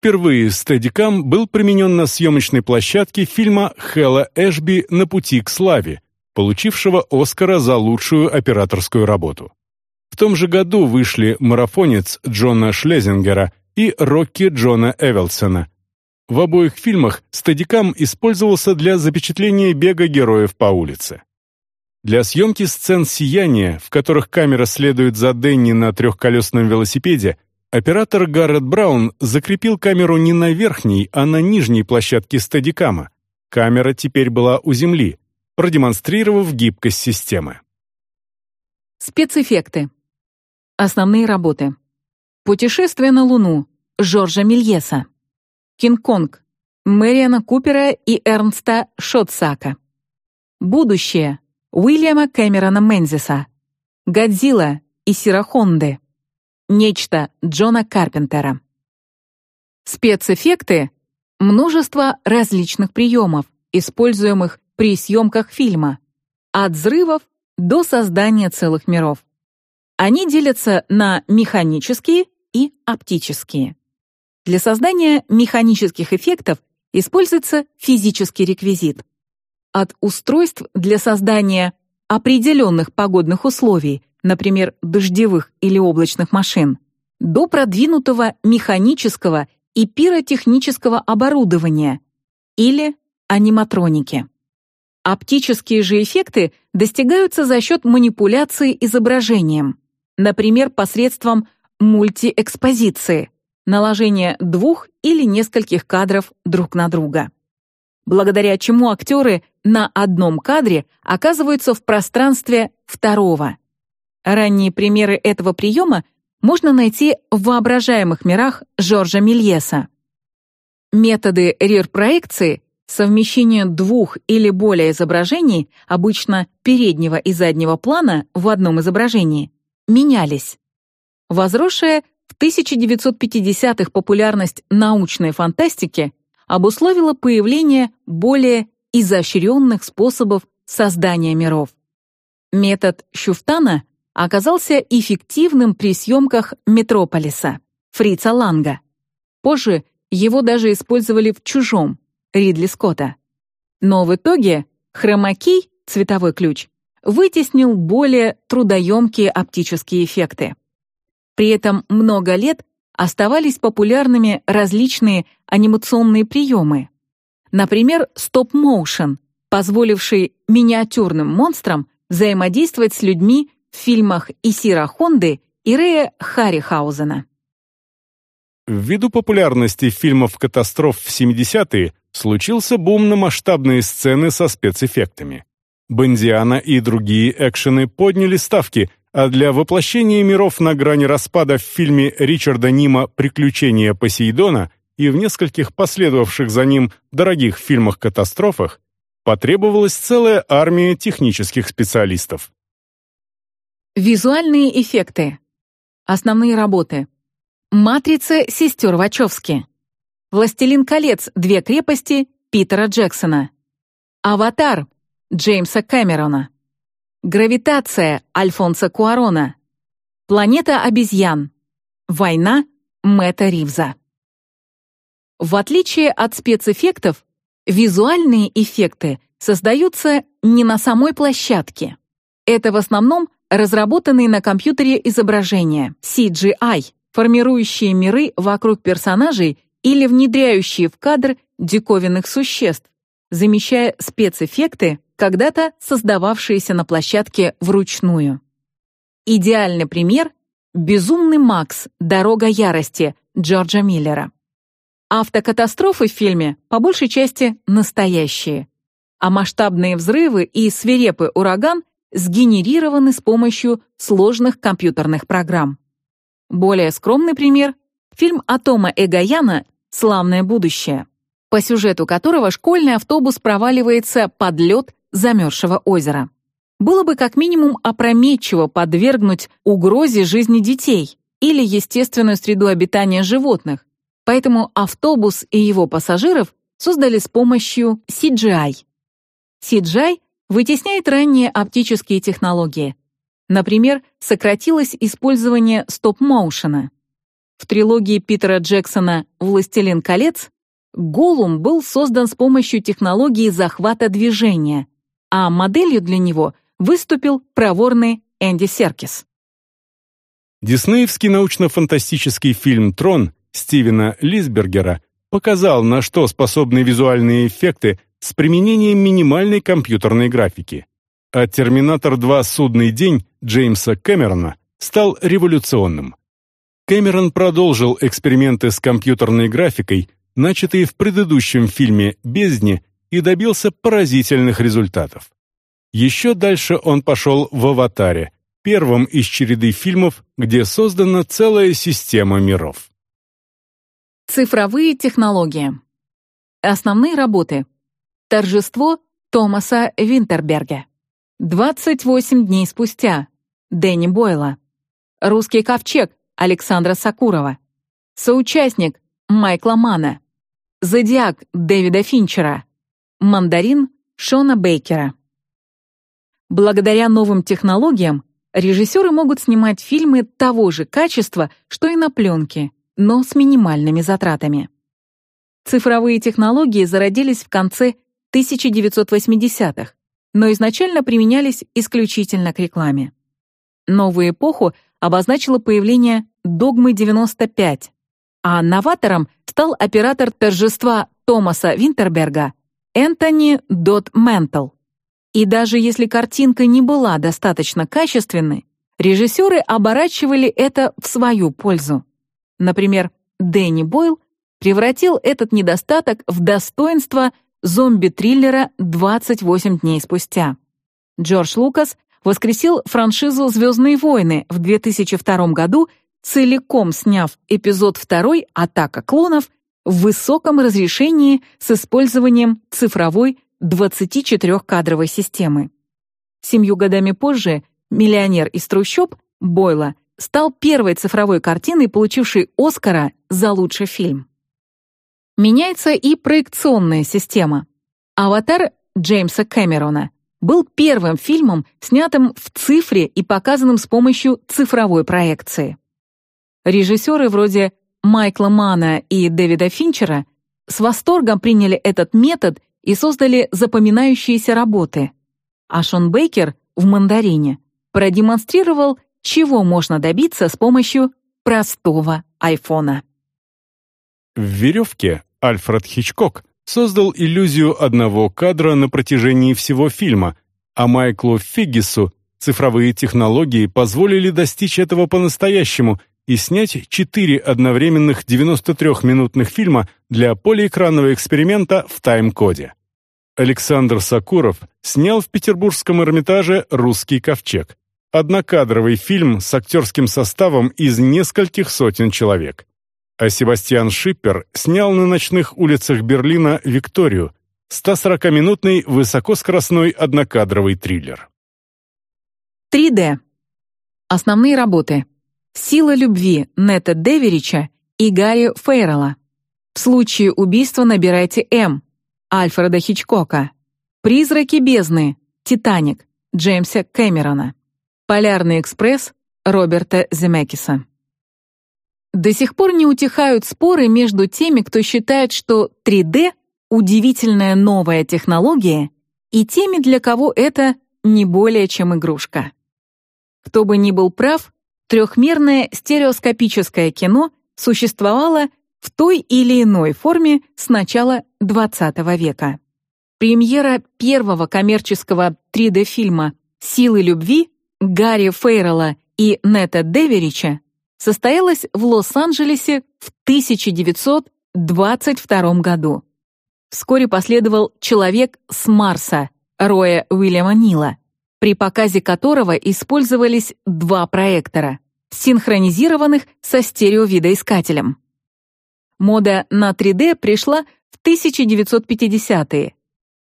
Впервые стедикам был применен на съемочной площадке фильма Хэлла Эшби «На пути к славе», получившего Оскара за лучшую операторскую работу. В том же году вышли «Марафонец» Джона Шлезингера и «Рокки» Джона Эвелсона. В обоих фильмах стадикам использовался для запечатления бега героев по улице. Для съемки сцен сияния, в которых камера следует за Дэнни на трехколесном велосипеде, оператор Гаррет Браун закрепил камеру не на верхней, а на нижней площадке стадикама. Камера теперь была у земли, продемонстрировав гибкость системы. Спецэффекты. Основные работы. Путешествие на Луну. Жоржа Мельеса. Кинг-Конг. Мэриана Купера и Эрнста Шотсака. Будущее. Уильяма Кэмерона Мензиса, Годзилла и Сирахонде, Нечто Джона Карпентера. Спецэффекты — множество различных приемов, используемых при съемках фильма, от взрывов до создания целых миров. Они делятся на механические и оптические. Для создания механических эффектов используется физический реквизит. От устройств для создания определенных погодных условий, например, дождевых или облачных машин, до продвинутого механического и пиротехнического оборудования или аниматроники. Оптические же эффекты достигаются за счет манипуляции изображением, например, посредством мультиэкспозиции, наложения двух или нескольких кадров друг на друга. Благодаря чему актеры на одном кадре оказываются в пространстве второго. Ранние примеры этого приема можно найти в воображаемых мирах Жоржа Мельеса. Методы рир-проекции, совмещение двух или более изображений, обычно переднего и заднего плана в одном изображении, менялись. Возросшая в 1950-х популярность научной фантастики обусловила появление более изощренных способов создания миров. Метод Шуфтана оказался эффективным при съемках «Метрополиса» Фрица Ланга. Позже его даже использовали в «Чужом» Ридли Скотта. Но в итоге хромакей, цветовой ключ, вытеснил более трудоемкие оптические эффекты. При этом много лет оставались популярными различные анимационные приемы. Например, стоп-моушен, позволивший миниатюрным монстрам взаимодействовать с людьми в фильмах Исира Хонды и Рэя Харрихаузена. Ввиду популярности фильмов катастроф в 70-е случился бум на масштабные сцены со спецэффектами. Бондиана и другие экшены подняли ставки, а для воплощения миров на грани распада в фильме Ричарда Нима «Приключения Посейдона» и в нескольких последовавших за ним дорогих фильмах-катастрофах потребовалась целая армия технических специалистов. Визуальные эффекты. Основные работы. «Матрица сестер Вачовски». «Властелин колец. Две крепости» Питера Джексона. «Аватар» Джеймса Кэмерона. «Гравитация» Альфонса Куарона. «Планета обезьян». «Война» Мэтта Ривза. В отличие от спецэффектов, визуальные эффекты создаются не на самой площадке. Это в основном разработанные на компьютере изображения, CGI, формирующие миры вокруг персонажей или внедряющие в кадр диковинных существ, замещая спецэффекты, когда-то создававшиеся на площадке вручную. Идеальный пример — «Безумный Макс. Дорога ярости» Джорджа Миллера. Автокатастрофы в фильме по большей части настоящие, а масштабные взрывы и свирепый ураган сгенерированы с помощью сложных компьютерных программ. Более скромный пример — фильм Атома Эгояна «Славное будущее», по сюжету которого школьный автобус проваливается под лед замерзшего озера. Было бы как минимум опрометчиво подвергнуть угрозе жизни детей или естественную среду обитания животных, поэтому автобус и его пассажиров создали с помощью CGI. CGI вытесняет ранние оптические технологии. Например, сократилось использование стоп-моушена. В трилогии Питера Джексона «Властелин колец» Голум был создан с помощью технологии захвата движения, а моделью для него выступил проворный Энди Серкис. Диснеевский научно-фантастический фильм «Трон» Стивена Лисбергера показал, на что способны визуальные эффекты с применением минимальной компьютерной графики. А «Терминатор 2. Судный день» Джеймса Кэмерона стал революционным. Кэмерон продолжил эксперименты с компьютерной графикой, начатые в предыдущем фильме «Бездне», и добился поразительных результатов. Еще дальше он пошел в «Аватаре», первом из череды фильмов, где создана целая система миров. Цифровые технологии. Основные работы. Торжество Томаса Винтерберга. 28 дней спустя. Дэнни Бойла. Русский ковчег Александра Сакурова, соучастник Майкла Мана, Зодиак Дэвида Финчера, Мандарин Шона Бейкера. Благодаря новым технологиям режиссеры могут снимать фильмы того же качества, что и на пленке, но с минимальными затратами. Цифровые технологии зародились в конце 1980-х, но изначально применялись исключительно к рекламе. Новую эпоху обозначило появление «Догмы 95», а новатором стал оператор торжества Томаса Винтерберга Энтони Дот Ментл. И даже если картинка не была достаточно качественной, режиссеры оборачивали это в свою пользу. Например, Дэнни Бойл превратил этот недостаток в достоинство зомби-триллера «28 дней спустя». Джордж Лукас воскресил франшизу «Звездные войны» в 2002 году, целиком сняв эпизод 2 «Атака клонов» в высоком разрешении с использованием цифровой 24-кадровой системы. Семью годами позже «Миллионер из трущоб» Бойла стал первой цифровой картиной, получившей Оскара за лучший фильм. Меняется и проекционная система. «Аватар» Джеймса Кэмерона был первым фильмом, снятым в цифре и показанным с помощью цифровой проекции. Режиссеры вроде Майкла Мана и Дэвида Финчера с восторгом приняли этот метод и создали запоминающиеся работы. А Шон Бейкер в «Мандарине» продемонстрировал, чего можно добиться с помощью простого айфона. В «Веревке» Альфред Хичкок создал иллюзию одного кадра на протяжении всего фильма, а Майклу Фиггису цифровые технологии позволили достичь этого по-настоящему и снять четыре одновременных 93-минутных фильма для полиэкранного эксперимента в тайм-коде. Александр Сакуров снял в Петербургском Эрмитаже «Русский ковчег» однокадровый фильм с актерским составом из нескольких сотен человек а Себастьян Шиппер снял на ночных улицах Берлина «Викторию» 140-минутный высокоскоростной однокадровый триллер. 3D. Основные работы. «Сила любви» Нета Деверича и Гарри Фейрелла. В случае убийства набирайте М. Альфреда Хичкока. «Призраки бездны» Титаник Джеймса Кэмерона. «Полярный экспресс» Роберта Земекиса. До сих пор не утихают споры между теми, кто считает, что 3D — удивительная новая технология, и теми, для кого это не более чем игрушка. Кто бы ни был прав, трехмерное стереоскопическое кино существовало в той или иной форме с начала XX века. Премьера первого коммерческого 3D-фильма «Силы любви» Гарри Фейрелла и Нета Деверича состоялась в Лос-Анджелесе в 1922 году. Вскоре последовал «Человек с Марса» Роя Уильяма Нила, при показе которого использовались два проектора, синхронизированных со стереовидоискателем. Мода на 3D пришла в 1950-е.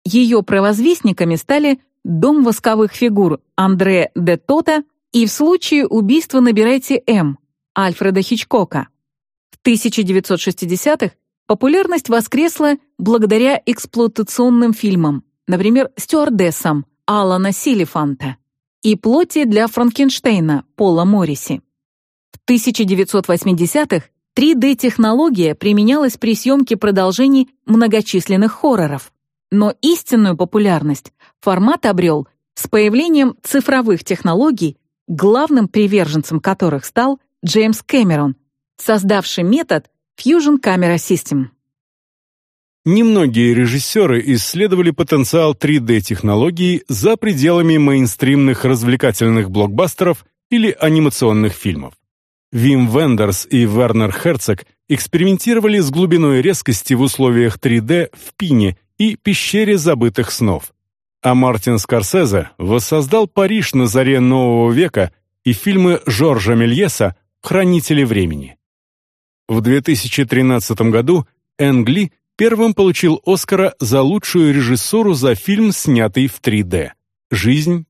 Ее провозвестниками стали «Дом восковых фигур» Андре де Тота и «В случае убийства набирайте М» Альфреда Хичкока. В 1960-х популярность воскресла благодаря эксплуатационным фильмам, например, «Стюардессам» Алана Силифанта и «Плоти для Франкенштейна» Пола Морриси. В 1980-х 3D-технология применялась при съемке продолжений многочисленных хорроров. Но истинную популярность формат обрел с появлением цифровых технологий, главным приверженцем которых стал Джеймс Кэмерон, создавший метод Fusion Camera System. Немногие режиссеры исследовали потенциал 3D-технологий за пределами мейнстримных развлекательных блокбастеров или анимационных фильмов. Вим Вендерс и Вернер Херцог экспериментировали с глубиной резкости в условиях 3D в Пине и пещере забытых снов. А Мартин Скорсезе воссоздал Париж на заре нового века и фильмы Жоржа Мельеса «Хранители времени». В 2013 году Энгли первым получил Оскара за лучшую режиссуру за фильм, снятый в 3D «Жизнь